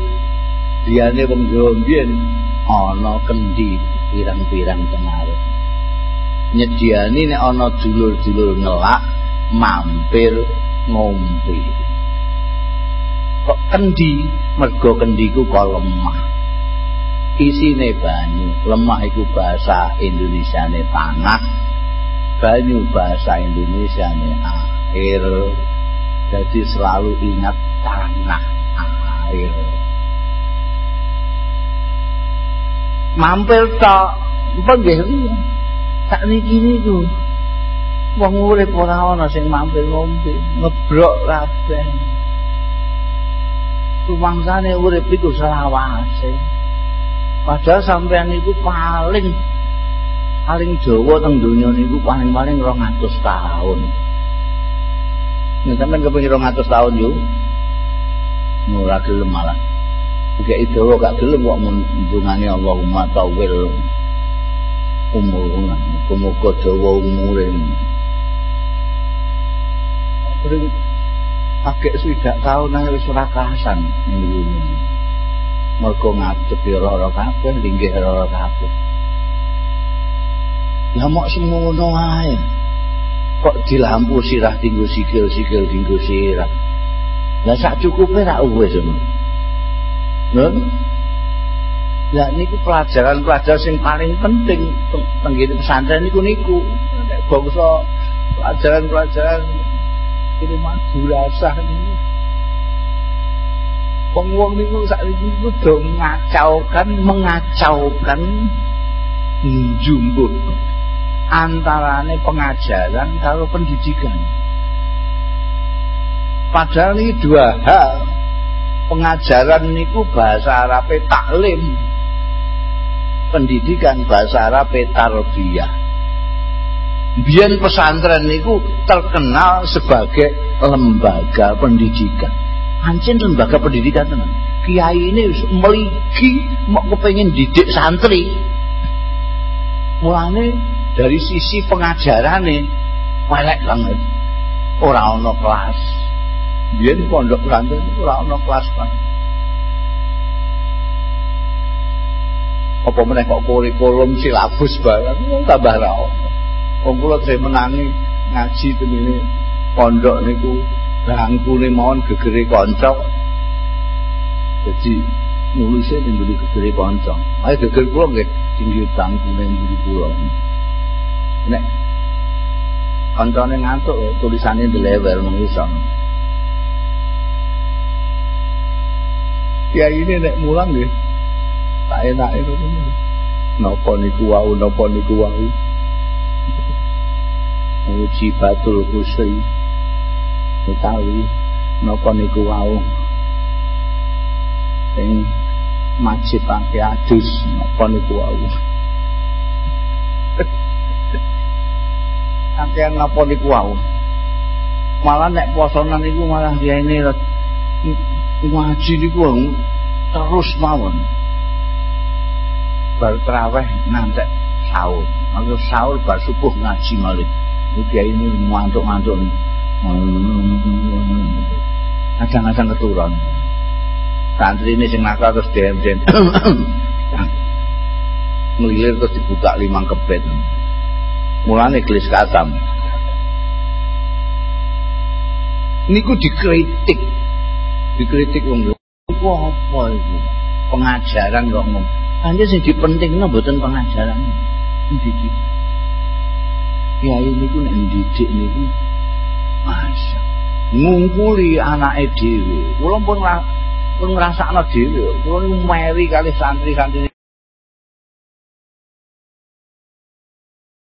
liyane wong Jawa mbiyen ana kendi pirang-pirang tengarep nyediani nek ana dulur-dulur ngelak mampir ngombe. Kok kendi? Mergo kendiku kok lemah. Isine banyu. Lemah iku bahasa Indonesia ne tanah banyu bahasa Indonesia ne air. Jadi selalu ingat tanah air mampir tok apa nggih tak niki niku wong urip ora ana sing mampir ngombe. Ngebrok kabeh. Rumangsane urip iku selawase. Padahal sampean iku paling paling dawa teng donya niku paling-paling 200 tahun. Nek sampean kepengin 200 tahun yo ora gelem malah Jika itu gak gelem kok mendungani Allahumma tawil. Umurna muga dawa umure. Sering agak swidak tahun nang wis ora kasan ning mergo ngadep ya ora kabeh linggih ora kabeh. Ya mok semono ae. Kok di lampu sirah tinggu sikil sikil tinggu sirah. Lah sak cukupe ra wis ngono Ya niku pelajaran-pelajaran sing paling penting tenggene pesantren niku niku. Nek bangsa pelajaran-pelajaran ini maju rasah ini. Wong-wong niku sakniki niku do ngacaukan mengacaukan jumbo antarane pengajaran karo pendidikan. Padahal ini dua hal pengajaran niku bahasa Arab taklim. Pendidikan bahasa Arab tarbiyah. Biyen pesantren niku terkenal sebagai lembaga pendidikan. Ancen lembaga pendidikan tenan kiai ini meligi mau kepengen didik santri. Mulane dari sisi pengajaran nih banget. Orang ono kelas biyen pondok pesantren ora ono kelas kan apa meneh kok kurikulum silabus barang tambah ra ono wong kula menangi ngaji tengene pondok niku bangkune mawon gegere kanca dadi nulisnya ning mburi gegere kanca ayo geger kula nggih tinggi bangkune mburi kula nek kancane ngantuk tulisane dilewer mung iso Ya ini nek mulang nggih Tak enake ngono. Napa niku wau, napa niku wau. Uji batul kusri. Utawi napa niku wau. Sing majipake adus napa niku wau. Kantian napa niku wau. Malah nek posonan niku malah riene ngaji niku terus mawon. Bar traweh ngantek sahur. Mangke sahur bar subuh ngaji malih. Iki ini ngantuk-ngantuk. Kadang-kadang keturun. Santri ini sing nakal terus dem-dem. Melilir terus dibuka limang kebet. Mulane gelis katam. Niku dikritik. Dikritik wong Iku apa iku? Pengajaran kok ngomong. Anjir sing dipentingno mboten pengajaran. Pendidik. Kiai niku nek ndidik niku Masya ngungkuli anake dhewe. Kula pun pun ngrasakno dhewe. Kula meri kali santri-santri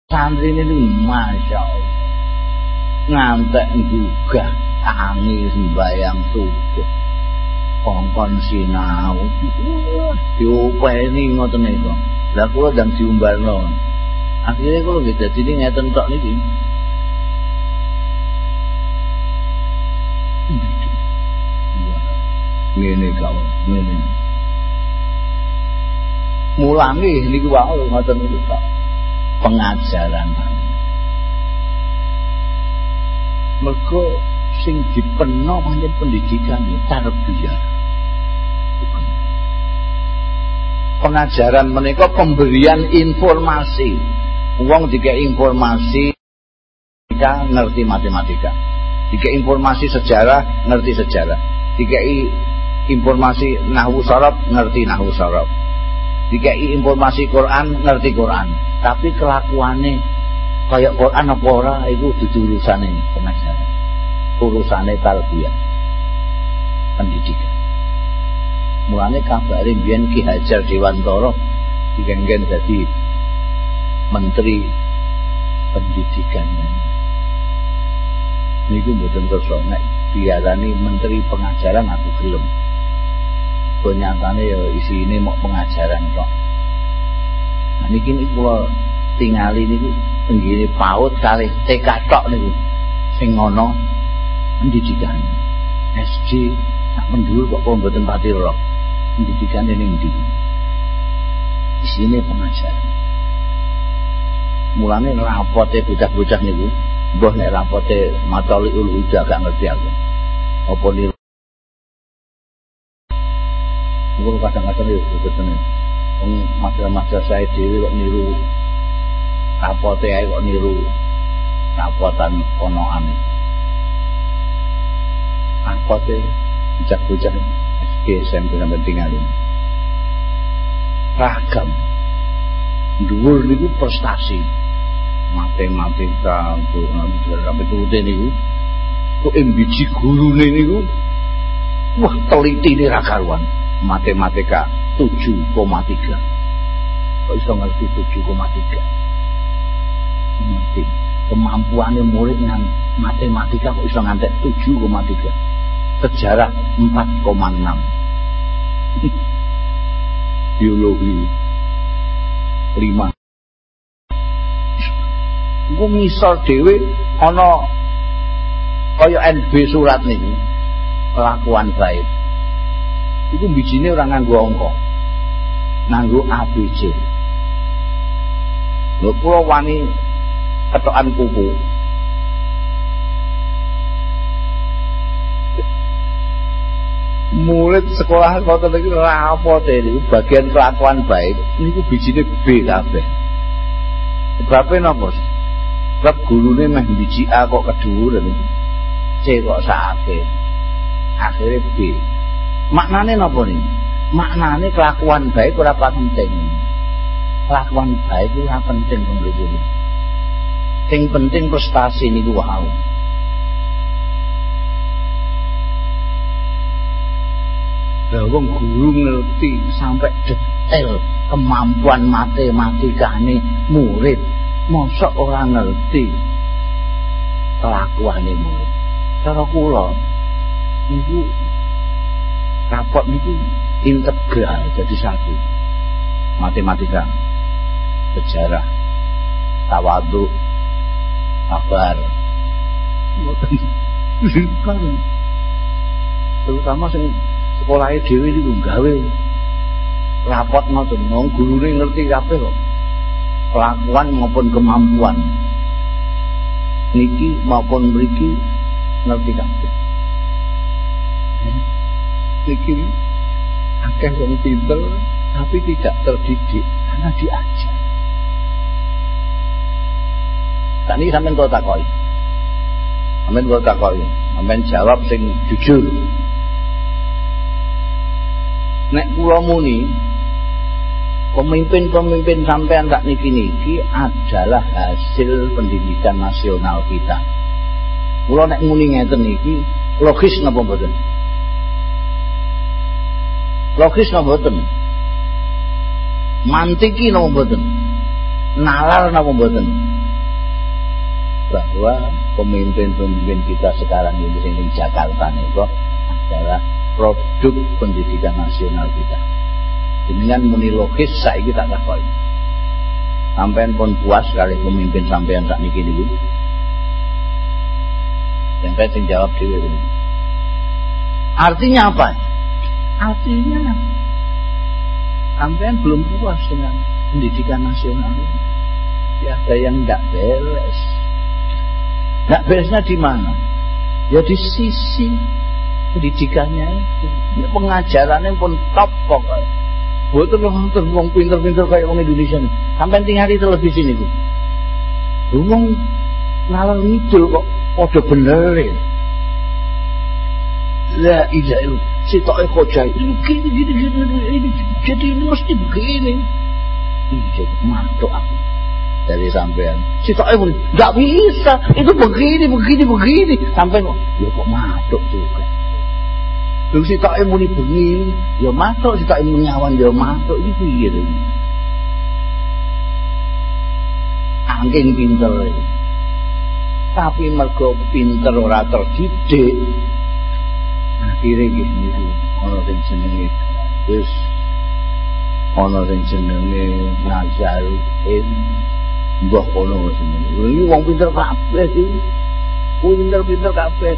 santri ini masya Allah ngantek juga tangi sembayang subuh kongkon sinau. Diupeni ngoten niku. Lah kula ndang diumbarno. Akhirnya kula nggih dadi ngeten tok niki. Ngene kawan ngene. Mulangi niku wae ngoten niku kok pengajaran. Mergo sing dipenno pancen pendidikan ya tarbiyah. Pengajaran menika pemberian informasi. Wong jika informasi jika ngerti matematika. Jika informasi sejarah ngerti sejarah. Jika informasi nahwu sorab ngerti nahwu sorab jika informasi Quran ngerti Quran. Tapi kelakuannya kayak Quran apa ora itu dudu urusane pengajaran urusane tarbiyah pendidikan. Mulane kabare biyen Ki Hajar Dewantara digenggen dadi menteri pendidikan niku mboten kersa nek diarani menteri pengajaran aku gelem. Ternyatane ya isine mau pengajaran kok nah niki niku kula tingali niku tenggine PAUD kalih TK tok niku. Sing ngono pendidikan SD tak mendulu kok kok mboten pati roh pendidikan ini ndi isine pengajaran mulane rapote bocah-bocah niku mbah nek rapote mataliul huda gak ngerti aku. Apa niru Mungkin kadang-kadang ya betul Wong madrasah saya dhewe kok niru. Rapote ae kok niru. Rapotan konoan itu. Rapote bocah-bocah SD SMP sampai tinggal ini. Ragam. Dhuwur niku prestasi. Matematika, sampai turutin niku. Kok embiji gurune niku wah teliti ini rakaruan matematika 7,3 kok iso ngerti 7,3 ngerti kemampuannya murid dengan matematika kok iso ngantek 7,3 sejarah 4,6 biologi 5 Gue ngisor dewe ana kaya NB surat nih kelakuan baik. Itu bijine ora nganggo angka nganggo ABC lho kula wani ketokan kuku murid sekolah kota ora apa ini bagian kelakuan baik niku bijine B kabeh. Sebabnya napa sebab gurune meh biji A kok kedhuwuran C kok sakit akhirnya B. Maknane napa nih maknane kelakuan baik ora penting. Kelakuan baik ora penting ini sing penting prestasi niku wau Lah guru ngerti sampai detail kemampuan matematikane murid. Mosok ora ngerti kelakuane murid. Cara kula niku rapot niku integral jadi satu. Matematika, sejarah, tawadu, kabar. Terutama sing sekolahnya dewi itu gawe rapot ngoten wong gurune ngerti kabeh kok kelakuan maupun kemampuan niki maupun mriki ngerti kabeh niki akeh wong pinter tapi tidak terdidik karena diajar Tadi sampean kok takoi. Sampean kok takoi. Sampean jawab sing jujur. Nek kula muni pemimpin-pemimpin sampean tak niki niki adalah hasil pendidikan nasional kita. Kula nek muni ngeten niki logis napa mboten? Logis napa mboten? Mantiki napa mboten? Nalar napa mboten? Bahwa pemimpin-pemimpin kita sekarang ini di Jakarta nih kok adalah produk pendidikan nasional kita. Dengan muni logis saya kita takoi. Sampean pun puas kali pemimpin sampean sak niki niku. Yang saya sing jawab dhewe ini. Artinya apa? Artinya sampean belum puas dengan pendidikan nasional ini. Ya ada yang tidak beres. Tidak beresnya di mana? Ya di sisi pendidikannya itu pengajarannya pun top pokoknya Betul loh wong pinter-pinter kayak wong Indonesia tinggal di televisi nih. Wong ngalor ngidul kok podo bener ya. La ilaha illallah. Si tak khojai. Ini gini gini gini ini jadi ini mesti begini. Ini jadi mantuk aku dari sampean. Si tak pun nggak bisa. Itu begini begini begini. Sampai kok, ya kok mantuk juga. Lho sitoke muni bengi, ya masuk sitoke muni awan ya masuk iki piye to? Angking pinter. Tapi mergo pinter ora terdidik. Akhire iki niku ana sing jenenge wis ana sing jenenge Nazaruddin. Mbah kono jenenge. Iki wong pinter kabeh iki. Pinter-pinter kabeh.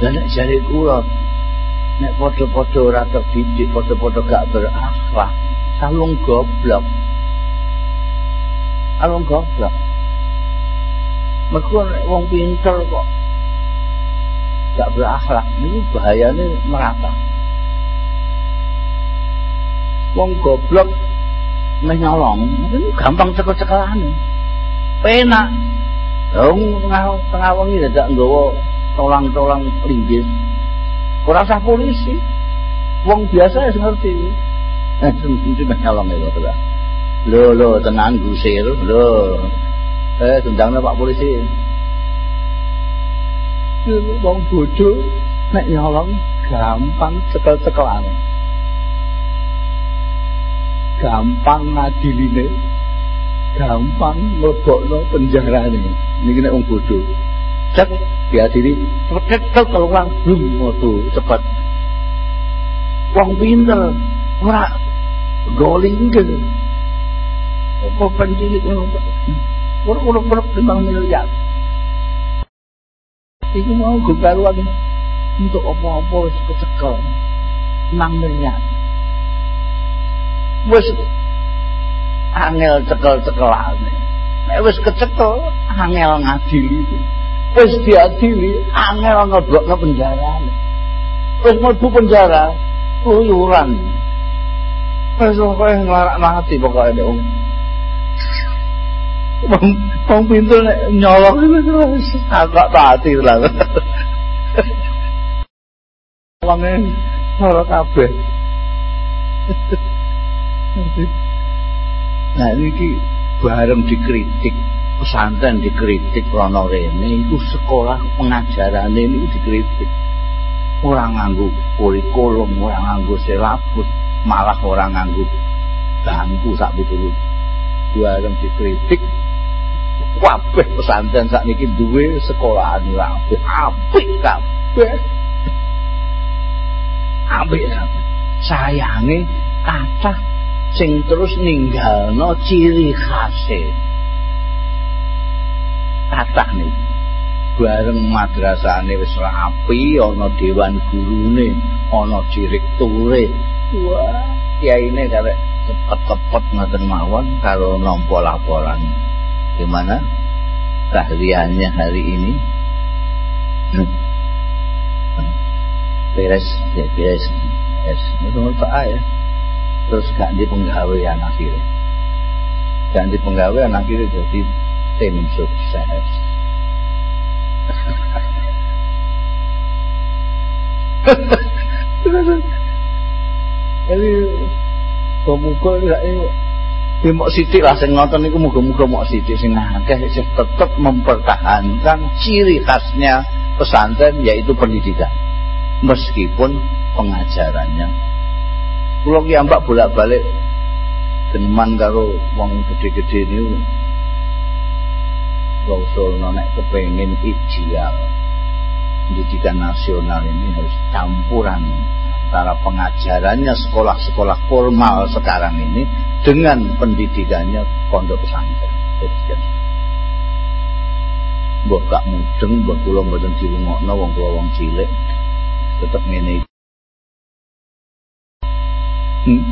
Dan nek jare kula nek padha-padha ora terdidik, padha-padha gak berakhlak, salung goblok. Salung goblok. Mergo nek wong pinter kok gak berakhlak, ini bahayane merata. Wong goblok meh nyolong, gampang cekel-cekelane. Penak. Wong tengah wengi dadak nggawa tolang-tolang linggis ora usah polisi? Wong biasa ya ngerti eh mesti nyolong itu tuh lo lo tenang gusir lo eh tendangnya pak polisi. Wong bodoh. Nek nyolong gampang cekel-cekelan. Gampang ngadiline. Gampang mlebokno penjarane. Niki nek wong bodoh. Cek diadili cepet cepet keluar belum waktu cepat. Wong pinter ora goling ke apa pendidik orang orang orang lima miliar. Itu mau kegaruan untuk apa-apa kecekel. 6 miliar. Wis angel cekel-cekelan wis kecekel angel ngadili wis diadili angel ngeblokno penjara. Wis mlebu penjara keluyuran wis kowe nglarakno ati pokoke nek wong wong pintu nek nyolong agak tati lah. Wonge ora kabeh. Nah iki bareng dikritik pesantren dikritik rono rene itu sekolah pengajaran ini dikritik Orang nganggu kurikulum, orang nganggu silabus, malah orang nganggu bangku sak piturut. Bareng dikritik kabeh pesantren sakniki duwe sekolahan rapi apik kabeh. Apik. Sayange kathah sing terus ninggalno ciri khase. Kathah niki. Bareng madrasahane wis rapi, ana dewan gurune, ana direkture. Wah, kiyaine karek cepet-cepet ngoten mawon karo nampa laporan. Gimana tahliahnya hari ini? Hmm. Beres, ya beres. Beres. Itu Pak ya. Terus gak di penggawean akhirnya. Gak di penggawean akhirnya jadi tim sukses. Jadi pemuka ini Ya mok sithik lah sing ngoten niku muga-muga mok sithik sing akeh sing tetep mempertahankan ciri khasnya pesantren yaitu pendidikan. Meskipun pengajarannya kula ki ambak bolak-balik geneman karo wong gede-gede niku Rasul nek kepengin ideal pendidikan nasional ini harus campuran antara pengajarannya sekolah-sekolah formal sekarang ini dengan pendidikannya pondok pesantren. Mbok gak mudeng, mbok kula mboten dirungokno wong kula wong cilik. Tetep ngene. Hmm.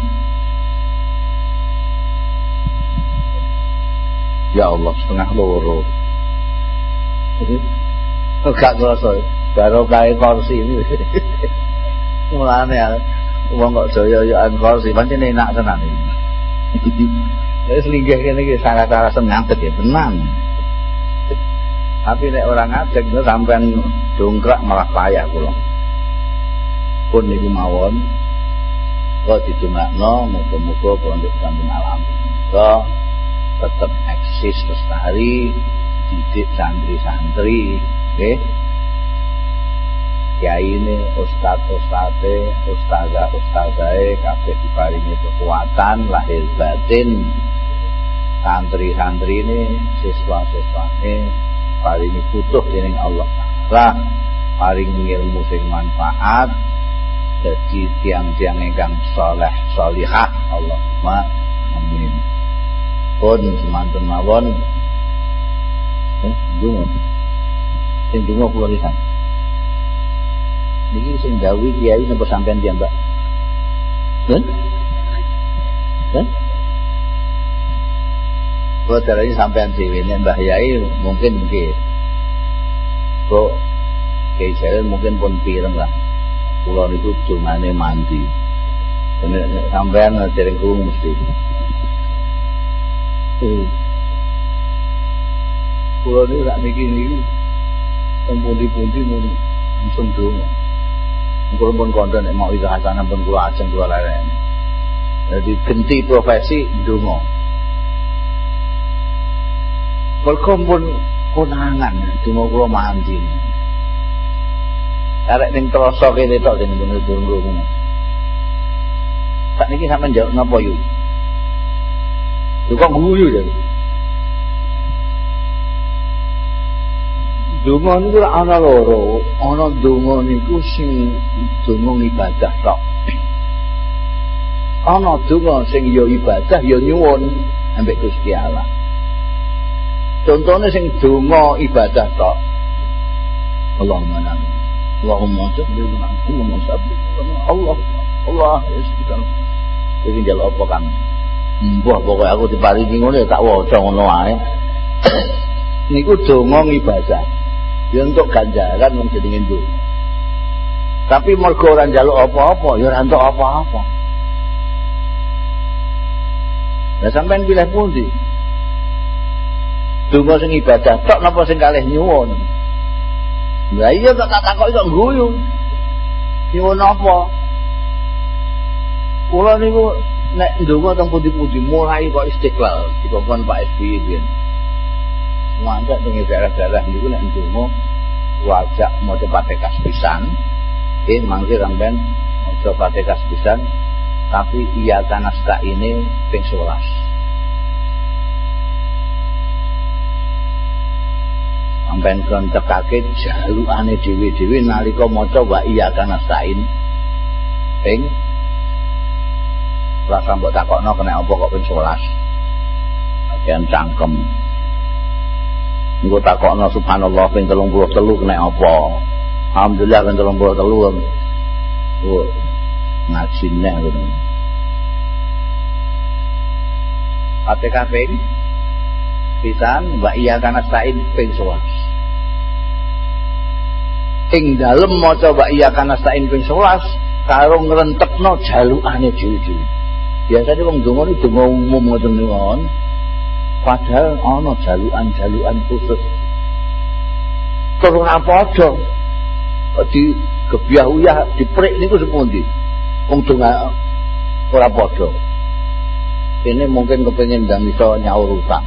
Ya Allah, setengah loro. Gak kerasa, baru kaya kursi ini. Mulane wong kok jaya-jayaan kursi, pancen enak tenan iki. Wis linggih kene iki sangat-sangat senang ya tenang. Tapi nek orang ngajak itu sampean dongkrak malah payah kula. Pun niku mawon kok didongakno muga-muga pondok kampung alam. Kok tetap eksis lestari didik santri-santri. Okay? kiai ini ustad ustade ustazah ustazae kabeh diparingi kekuatan lahir batin santri santri ini siswa siswa ini paringi butuh dening Allah Taala paring ilmu sing manfaat jadi tiang-tiang ingkang soleh solihah Allahumma amin pun semantun mawon eh dungo sing dungo kula lisan niki sing gawe kiai napa sampean dia Mbak? Kan? Kan? Kalau caranya sampean dhewe nek Mbah Yai mungkin nggih. Kok kiai jalan mungkin pun pireng lah. Kula niku jumane mandi. Sampean dereng kurung mesti. Kula niku sak niki niki teng pundi-pundi langsung donga. Kula pun kandha nek mau izah hasanah pun kula ajeng kula leren. Jadi genti profesi ndonga. Mergo pun konangan donga kula mandi. Arek ning troso kene tok sing bener donga. Tak niki sampean jawab napa yo? Lho kok guyu jadi? Donga niku ana loro. Ana donga niku sing donga ibadah tok. Ana donga sing ya ibadah ya nyuwun ambek Gusti Allah. Contohnya sing donga ibadah tok. Allahumma amin. Allahumma sabbi Allahumma sabbi Allah Allah ya sedikit jadi jalur apa kan mbah pokoknya aku diparingi ngono tak waca ngono ae. Niku donga ibadah ya untuk ganjaran wong jenenge ndonga tapi mergo ora njaluk apa-apa ya ora entuk apa-apa Lah sampean pilih pundi? Donga sing ibadah tok napa sing kalih nyuwun? Lah iya kok tak takoki kok guyu. Nyuwun apa? Kula niku nek ndonga teng pundi-pundi mulai kok istiqlal dikongkon Pak SBY biyen mantek teng daerah-daerah niku nek ndonga wajak maca patekas pisan. Eh mangke sampean maca Fatihah sepisan tapi iya kanasta ini ping 11 sampean kontekake jalukane dhewe-dhewe nalika maca wa iya kanastain ping rasa mbok takokno kena apa kok ping 11 bagian cangkem engko takokno subhanallah ping 33 kena apa? Alhamdulillah ping 33 oh ngaji neh ngono. Fatihah ping pisan wa iya kana sa'in ping 11 ing dalem maca wa iya kana sa'in ping 11 karo ngrentekno jalukane dhewe-dhewe biasanya wong donga ini donga umum ngoten niku padahal ana jalukan-jalukan khusus. Terus ora padha? Di gebiah uyah diprik niku sepundi wong donga ora ini mungkin kepengen ndang iso nyaur utang.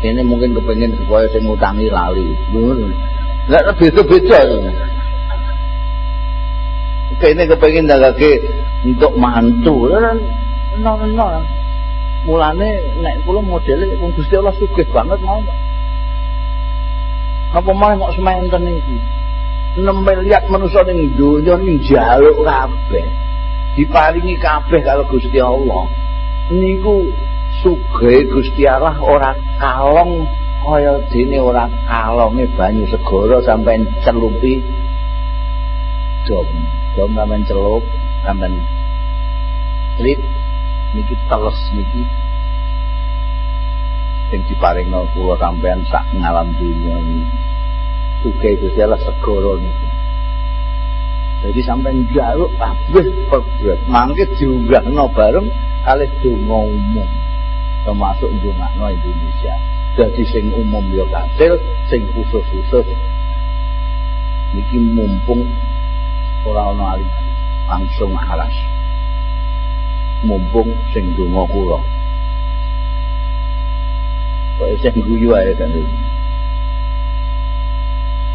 Ini mungkin kepengen supaya sing ngutangi lali. Nggak beda-beda ini kepengen dagake untuk mantu. No no mulane nek kula modele wong Gusti Allah sugih banget mau apa malah kok sementen iki? 6 miliar manusa ning donya ning jaluk kabeh. Diparingi kabeh kalau Gusti Allah. Niku sugih Gusti Allah ora kalong kaya dene ora kalonge banyu segara sampai celupi. Dom dom sampean celup sampean lip niki teles niki. Sing diparingno kula sampean sak ngalam dunya niki sugih Gusti Allah segara niki. Jadi sampean jaluk kabeh perbuat mangke diunggahno bareng kalih donga umum termasuk ndongakno Indonesia. Jadi sing umum ya kasil sing khusus-khusus. Niki mumpung ora ana langsung alas mumpung sing donga kula. Kok sing guyu ae kan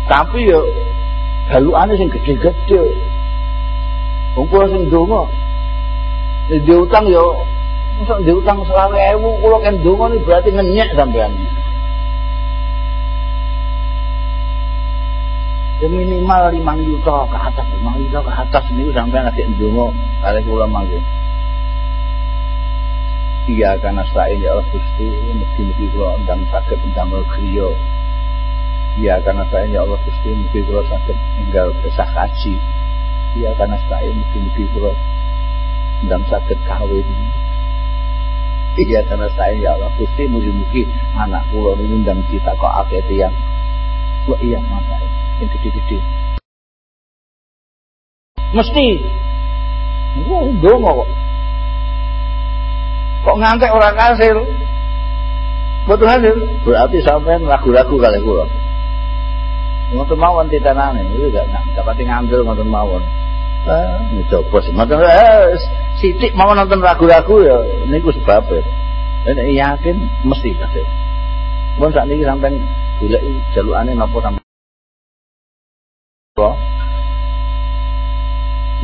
tapi yo galukane sing gede-gede wong kula sing donga di utang yo masa di utang selawe ewu kula kan donga ini berarti ngenyek sampean. Ya minimal limang juta ke atas limang juta ke atas ini sampai nanti ndonga kali kula mangke iya karena selain ya Allah Gusti mesti-mesti kula endang saged ndamel griya. Iya karena selain ya Allah Gusti mesti kula saged enggal kesah haji iya karena selain mesti-mesti kula ndang saged kawin. Iya karena saya ya Allah Gusti mugi-mugi anak kula niku ndang ditakokake tiyang kok iya mata yang gede-gede. Mesti. Wah, dongo kok. Kok ngantek orang kasil? Betul hasil. Berarti sampean ragu-ragu kali kula. Ngoten mawon titanane, itu gak gak pati ngambil ngoten mawon. Ah, coba sih. Ngoten eh sithik mawon nonton ragu-ragu ya niku sebab. Nek yakin mesti kasil. Mun sak niki sampean golek jalukane napa sampean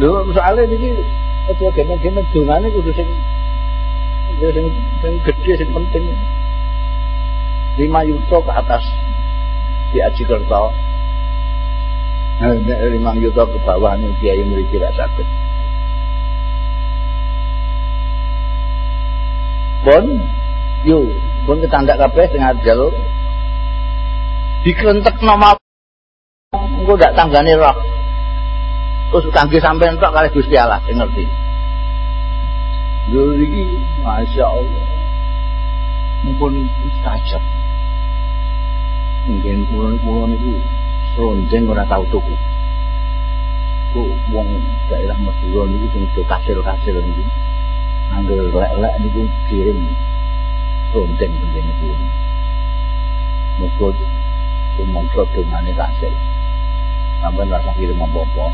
Lho, soalnya ini apa gemen-gemen dongane kudu sing sing sing gede sing penting. 5 juta ke atas di Aji Kerto. Nah, 5 juta ke bawah nih kiai mriki ra saged. Pun yo pun ketandak kabeh arep jalur dikrentek nomor engko ndak tanggane roh terus kangge sampean tok kali Gusti Allah ngerti lho iki Masya Allah mumpun tajam mungkin pulau-pulau niku seronjeng ora tau tuku kok wong daerah Madura niku sing do kasil-kasil niku angger lek-lek niku kirim seronjeng teng niku muga sumangsa dongane kasil sampean rasa kirim apa-apa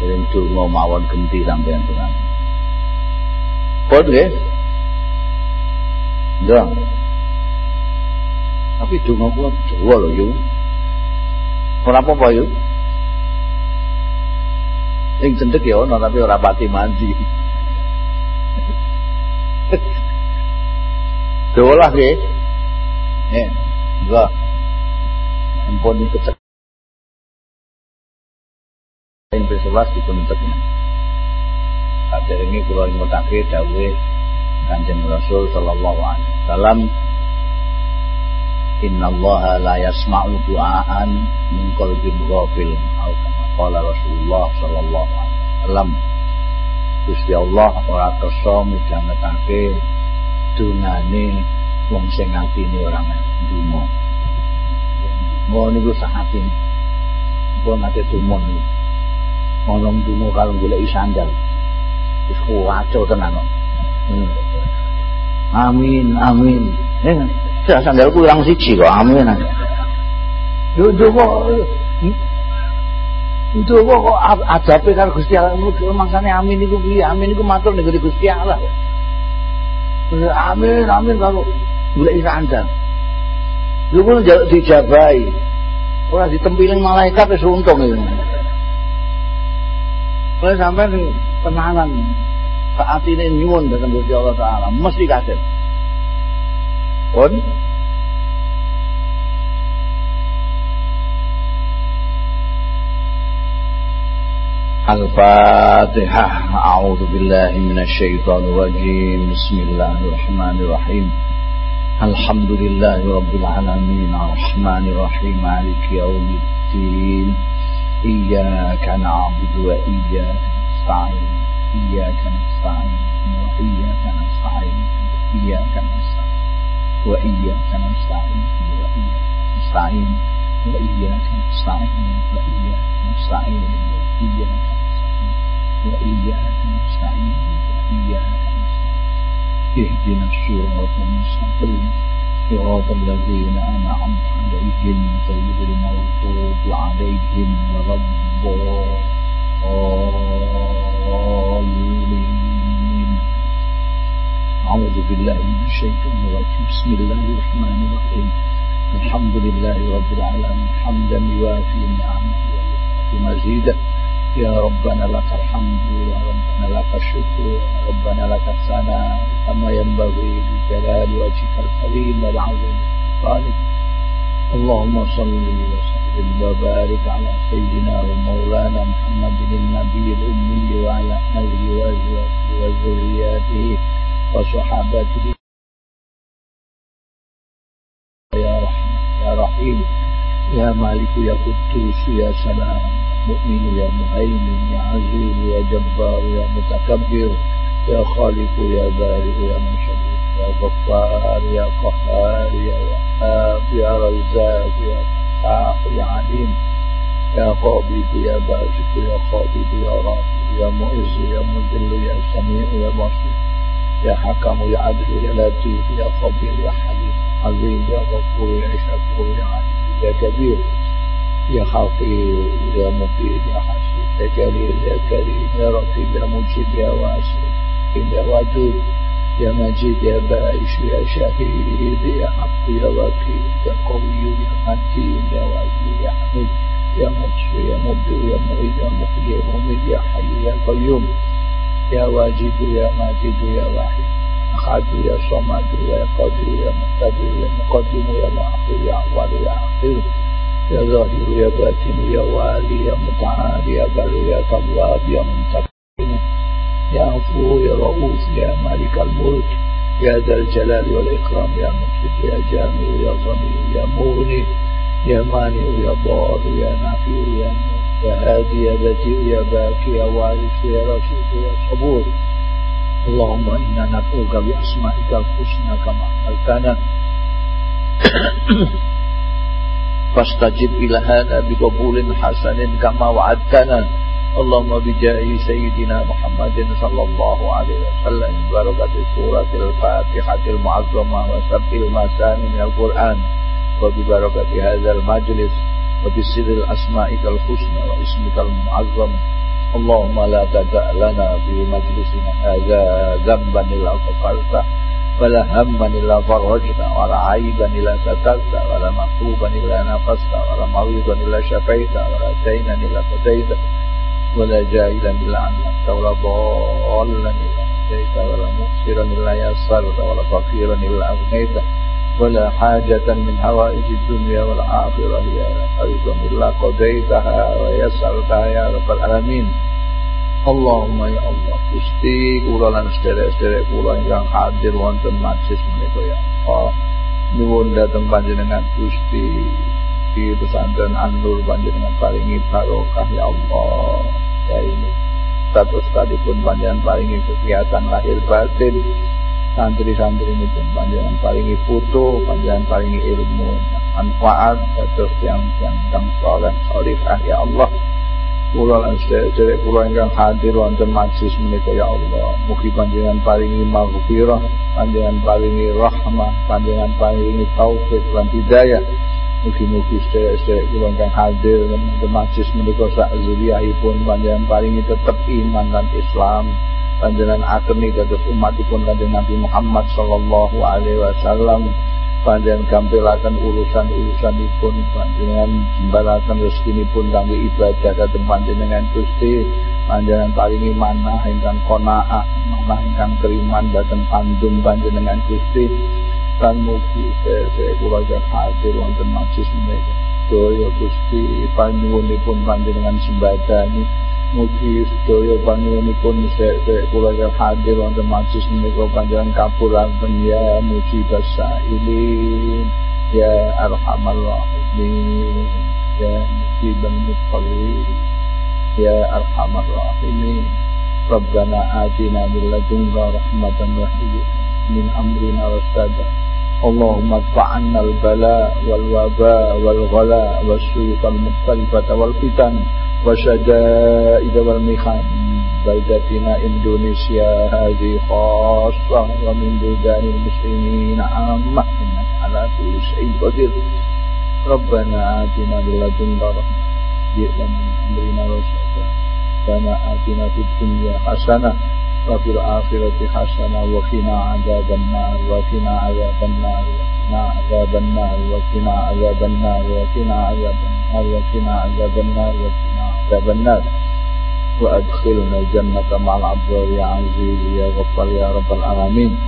kirim donga mawon genti sampean tenan nggih Ndang. Tapi donga kula Jawa lho, Yu. Ora apa-apa, Yu. Ing ya tapi ora pati mandi. Dolah nggih. Eh, enggak. Ampun kecek. Ing besewas dipun tekna. Saderenge kula ngutake dawuhe Kanjeng Rasul sallallahu alaihi wasallam Inna Allah la yasma'u du'aan min qalbin ghafil atau kama qala Rasulullah sallallahu alaihi wasallam Gusti Allah ora kersa midhangetake dungane wong sing atine ora ndonga. Ndonga niku sak atine. Pun ate tumon. Ana ndonga kalau golek sandal. Wis kuwaco tenan kok. Hmm. Amin, amin. Eh, saya sandalku hilang siji kok, amin. Yo ndonga itu kok kok ajabe karo Gusti Allah ngono mangsane amin iku piye amin iku matur ning Gusti Allah amin amin karo golek sandal lu pun jaluk dijabahi ora ditempiling malaikat wis untung itu Kalau sampai tenangan saat ini nyuwun datang Gusti Allah Taala mesti kasih pun? الفاتحة أعوذ بالله من الشيطان الرجيم بسم الله الرحمن الرحيم الحمد لله رب العالمين الرحمن الرحيم مالك يوم الدين إياك نعبد وإياك نستعين إياك نستعين وإياك نستعين إياك نستعين وإياك نستعين وإياك نستعين وإياك نستعين وإياك نستعين وإياك وإياك نستعين وإياك نستعين اهدنا الصراط المستقيم صراط الذين أنعمت عليهم غير المغضوب عليهم ولا الضالين. أعوذ بالله من الشيطان الرجيم. بسم الله الرحمن الرحيم. الحمد لله رب العالمين. حمدا يوافي نعمه ويكافي مزيدا يا ربنا لك الحمد يا ربنا لك الشكر يا ربنا لك الثناء كما ينبغي لجلال وجهك الكريم والعظيم الطالب اللهم صل وسلم وبارك على سيدنا ومولانا محمد النبي الأمي وعلى آله وأزواجه وذرياته وصحابته. يا رحمن يا رحيم. يا مالك يا قدوس يا سلام. مؤمن يا مهيمن يا عزيز يا جبار يا متكبر يا خالق يا بارئ يا مشرف يا غفار يا قهار يا وهاب يا رزاق يا فتاح يا عليم يا قابض يا باسط يا خابض يا رافع يا معز يا مذل يا سميع يا بصير يا حكم يا عدل يا لطيف يا خبير يا حليم عظيم يا غفور يا شكور يا عليم يا كبير يا حفيظ يا مبين يا حسيب يا جليل يا كريم يا رقيب يا مجيد يا واسع يا ودود يا مجيد يا بائش يا شهيد يا حق يا وكيل يا قوي يا متين يا وزير يا حميد يا مبصر يا مبدر يا معيد يا محيي يا مميت يا حي يا قيوم يا واجد يا ماجد يا واحد أحد يا صمد يا قادر يا مقتدر يا مقدم يا مؤخر يا أول يا أخير يا ظاهر يا باطن يا والي يا متعال يا بر يا تواب يا منتقم. يا عفو يا رؤوف يا مالك الملك يا ذا الجلال والإكرام يا مقصد يا جامع يا غني يا مغني يا مانع يا ضار يا نافع يا يا هادي يا بديع يا باكي يا وارث يا رشيد يا صبور. اللهم إنا ندعوك بأسمائك الحسنى كما fastajib ilahana biqabulin hasanin kama wa'adtana Allahumma bijahi Sayyidina Muhammadin sallallahu alaihi wasallam barakatil suratil fatihatil muazzamah wa sab'il masanin al-Qur'an wa bi barakati hadzal majlis wa bi sirril asmaikal khusna wa ismikal muazzam Allahumma la tada' lana fi majlisina hadza dhanban ولا هما إلا فرجته ولا عيبا إلا سترته ولا مكروبا إلا نقصته ولا مريضا إلا شفيته ولا دينا إلا قضيته ولا جاهلا إلا علمت ولا ضالا إلا هديت ولا مبصرا إلا يسرت ولا فقيرا إلا أغنيت ولا حاجة من حوائج الدنيا والآخرة هي أيضا إلا قضيتها ويسرتها يا رب العالمين Allahumma ya Allah Gusti kula lan sederek-sederek kula ingkang hadir wonten majlis menika ya Allah. Nyuwun dhateng panjenengan Gusti. Di pesantren An-Nur panjenengan paringi barokah ya Allah. Ya ini. Status tadi pun panjenengan paringi kegiatan lahir batin. Santri-santri ini pun panjenengan paringi foto panjenengan paringi ilmu manfaat terus yang yang yang soleh solihah ya Allah Kula lan sedherek kula ingkang hadir wonten majlis menika ya Allah. Mugi panjenengan paringi maghfirah, panjenengan paringi rahmah, panjenengan paringi taufik lan hidayah. Mugi-mugi sedherek-sedherek kula ingkang hadir wonten majlis menika sak zuriyahipun panjenengan paringi tetep iman lan Islam. Panjenengan akeni dados umatipun Kanjeng Nabi Muhammad sallallahu alaihi wasallam panjenengan gampilaken urusan-urusan pun panjenengan jembalaken pun kangge ibadah dhateng panjenengan Gusti. Panjenengan paringi manah ingkang qanaah manah ingkang keriman dhateng pandum panjenengan Gusti. Lan mugi saya kula hadir wonten majlis menika. Doya Gusti panyuwunipun panjenengan sembadani Mugi sedaya panuwunipun sek-sek kula hadir wonten majlis menika panjenengan kapuraken ya mujibas sailin ya arhamar rahimin ya mujibal mutqallin ya arhamar rahimin Rabbana atina min ladunka rahmatan wa min amrina rasada اللهم ادفع عنا البلاء والوباء والغلاء والسيوف المختلفة والفتن وشدائد والمخان. بلدتنا إندونيسيا هذه خاصة ومن بلدان المسلمين عامة إنك على كل شيء قدير. ربنا آتنا من لدنك رحمة. جئنا من أمرنا رشدا كما آتنا في الدنيا حسنة وفي الآخرة حسنة وقنا عذاب النار وقنا عذاب النار وقنا عذاب النار وقنا عذاب النار وقنا عذاب النار وقنا عذاب النار وقنا عذاب النار وأدخلنا الجنة مع الأبرار يا عزيز يا غفار يا رب العالمين.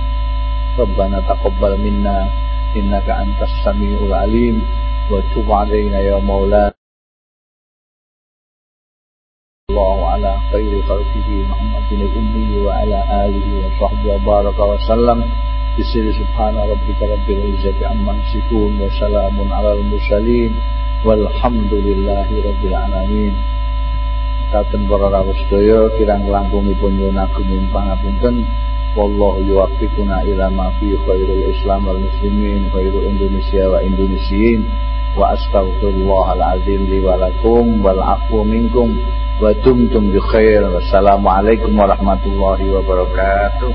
ربنا تقبل منا. إنك أنت السميع العليم. وتب علينا يا مولانا. الله على خير خلقه محمد الأمي وعلى آله وصحبه وبارك وسلم. بسر سبحان ربك رب العزة عما يصفون وسلام على المرسلين. والحمد لله رب العالمين. Katen para rawuh sedaya kirang langkungipun nyuwun agunging pangapunten wallahu yuwaffiquna ila ma fi khairul islam wal muslimin khairu indonesia wa indonesiin wa astaghfirullahal azim li wa lakum wal afu minkum wa tumtum bi khair. Wassalamualaikum warahmatullahi wabarakatuh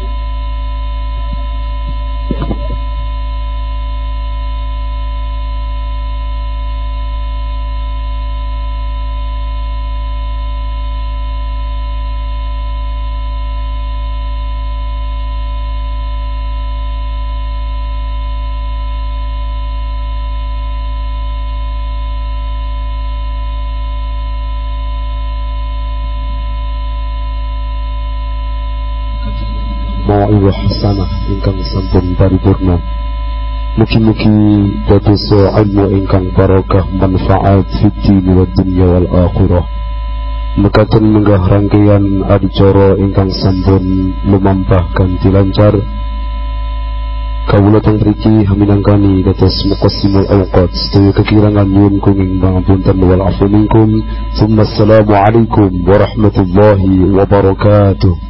paripurna Mugi-mugi dados ilmu ingkang barokah manfaat fid wa dunya wal akhirah. Mekaten menggah rangkaian adicara ingkang sampun lumampah kanthi lancar. Kawula teng mriki haminangkani dados muqassimul awqat sedaya kekirangan nyuwun kenging pangapunten wal afu minkum. Assalamualaikum warahmatullahi wabarakatuh.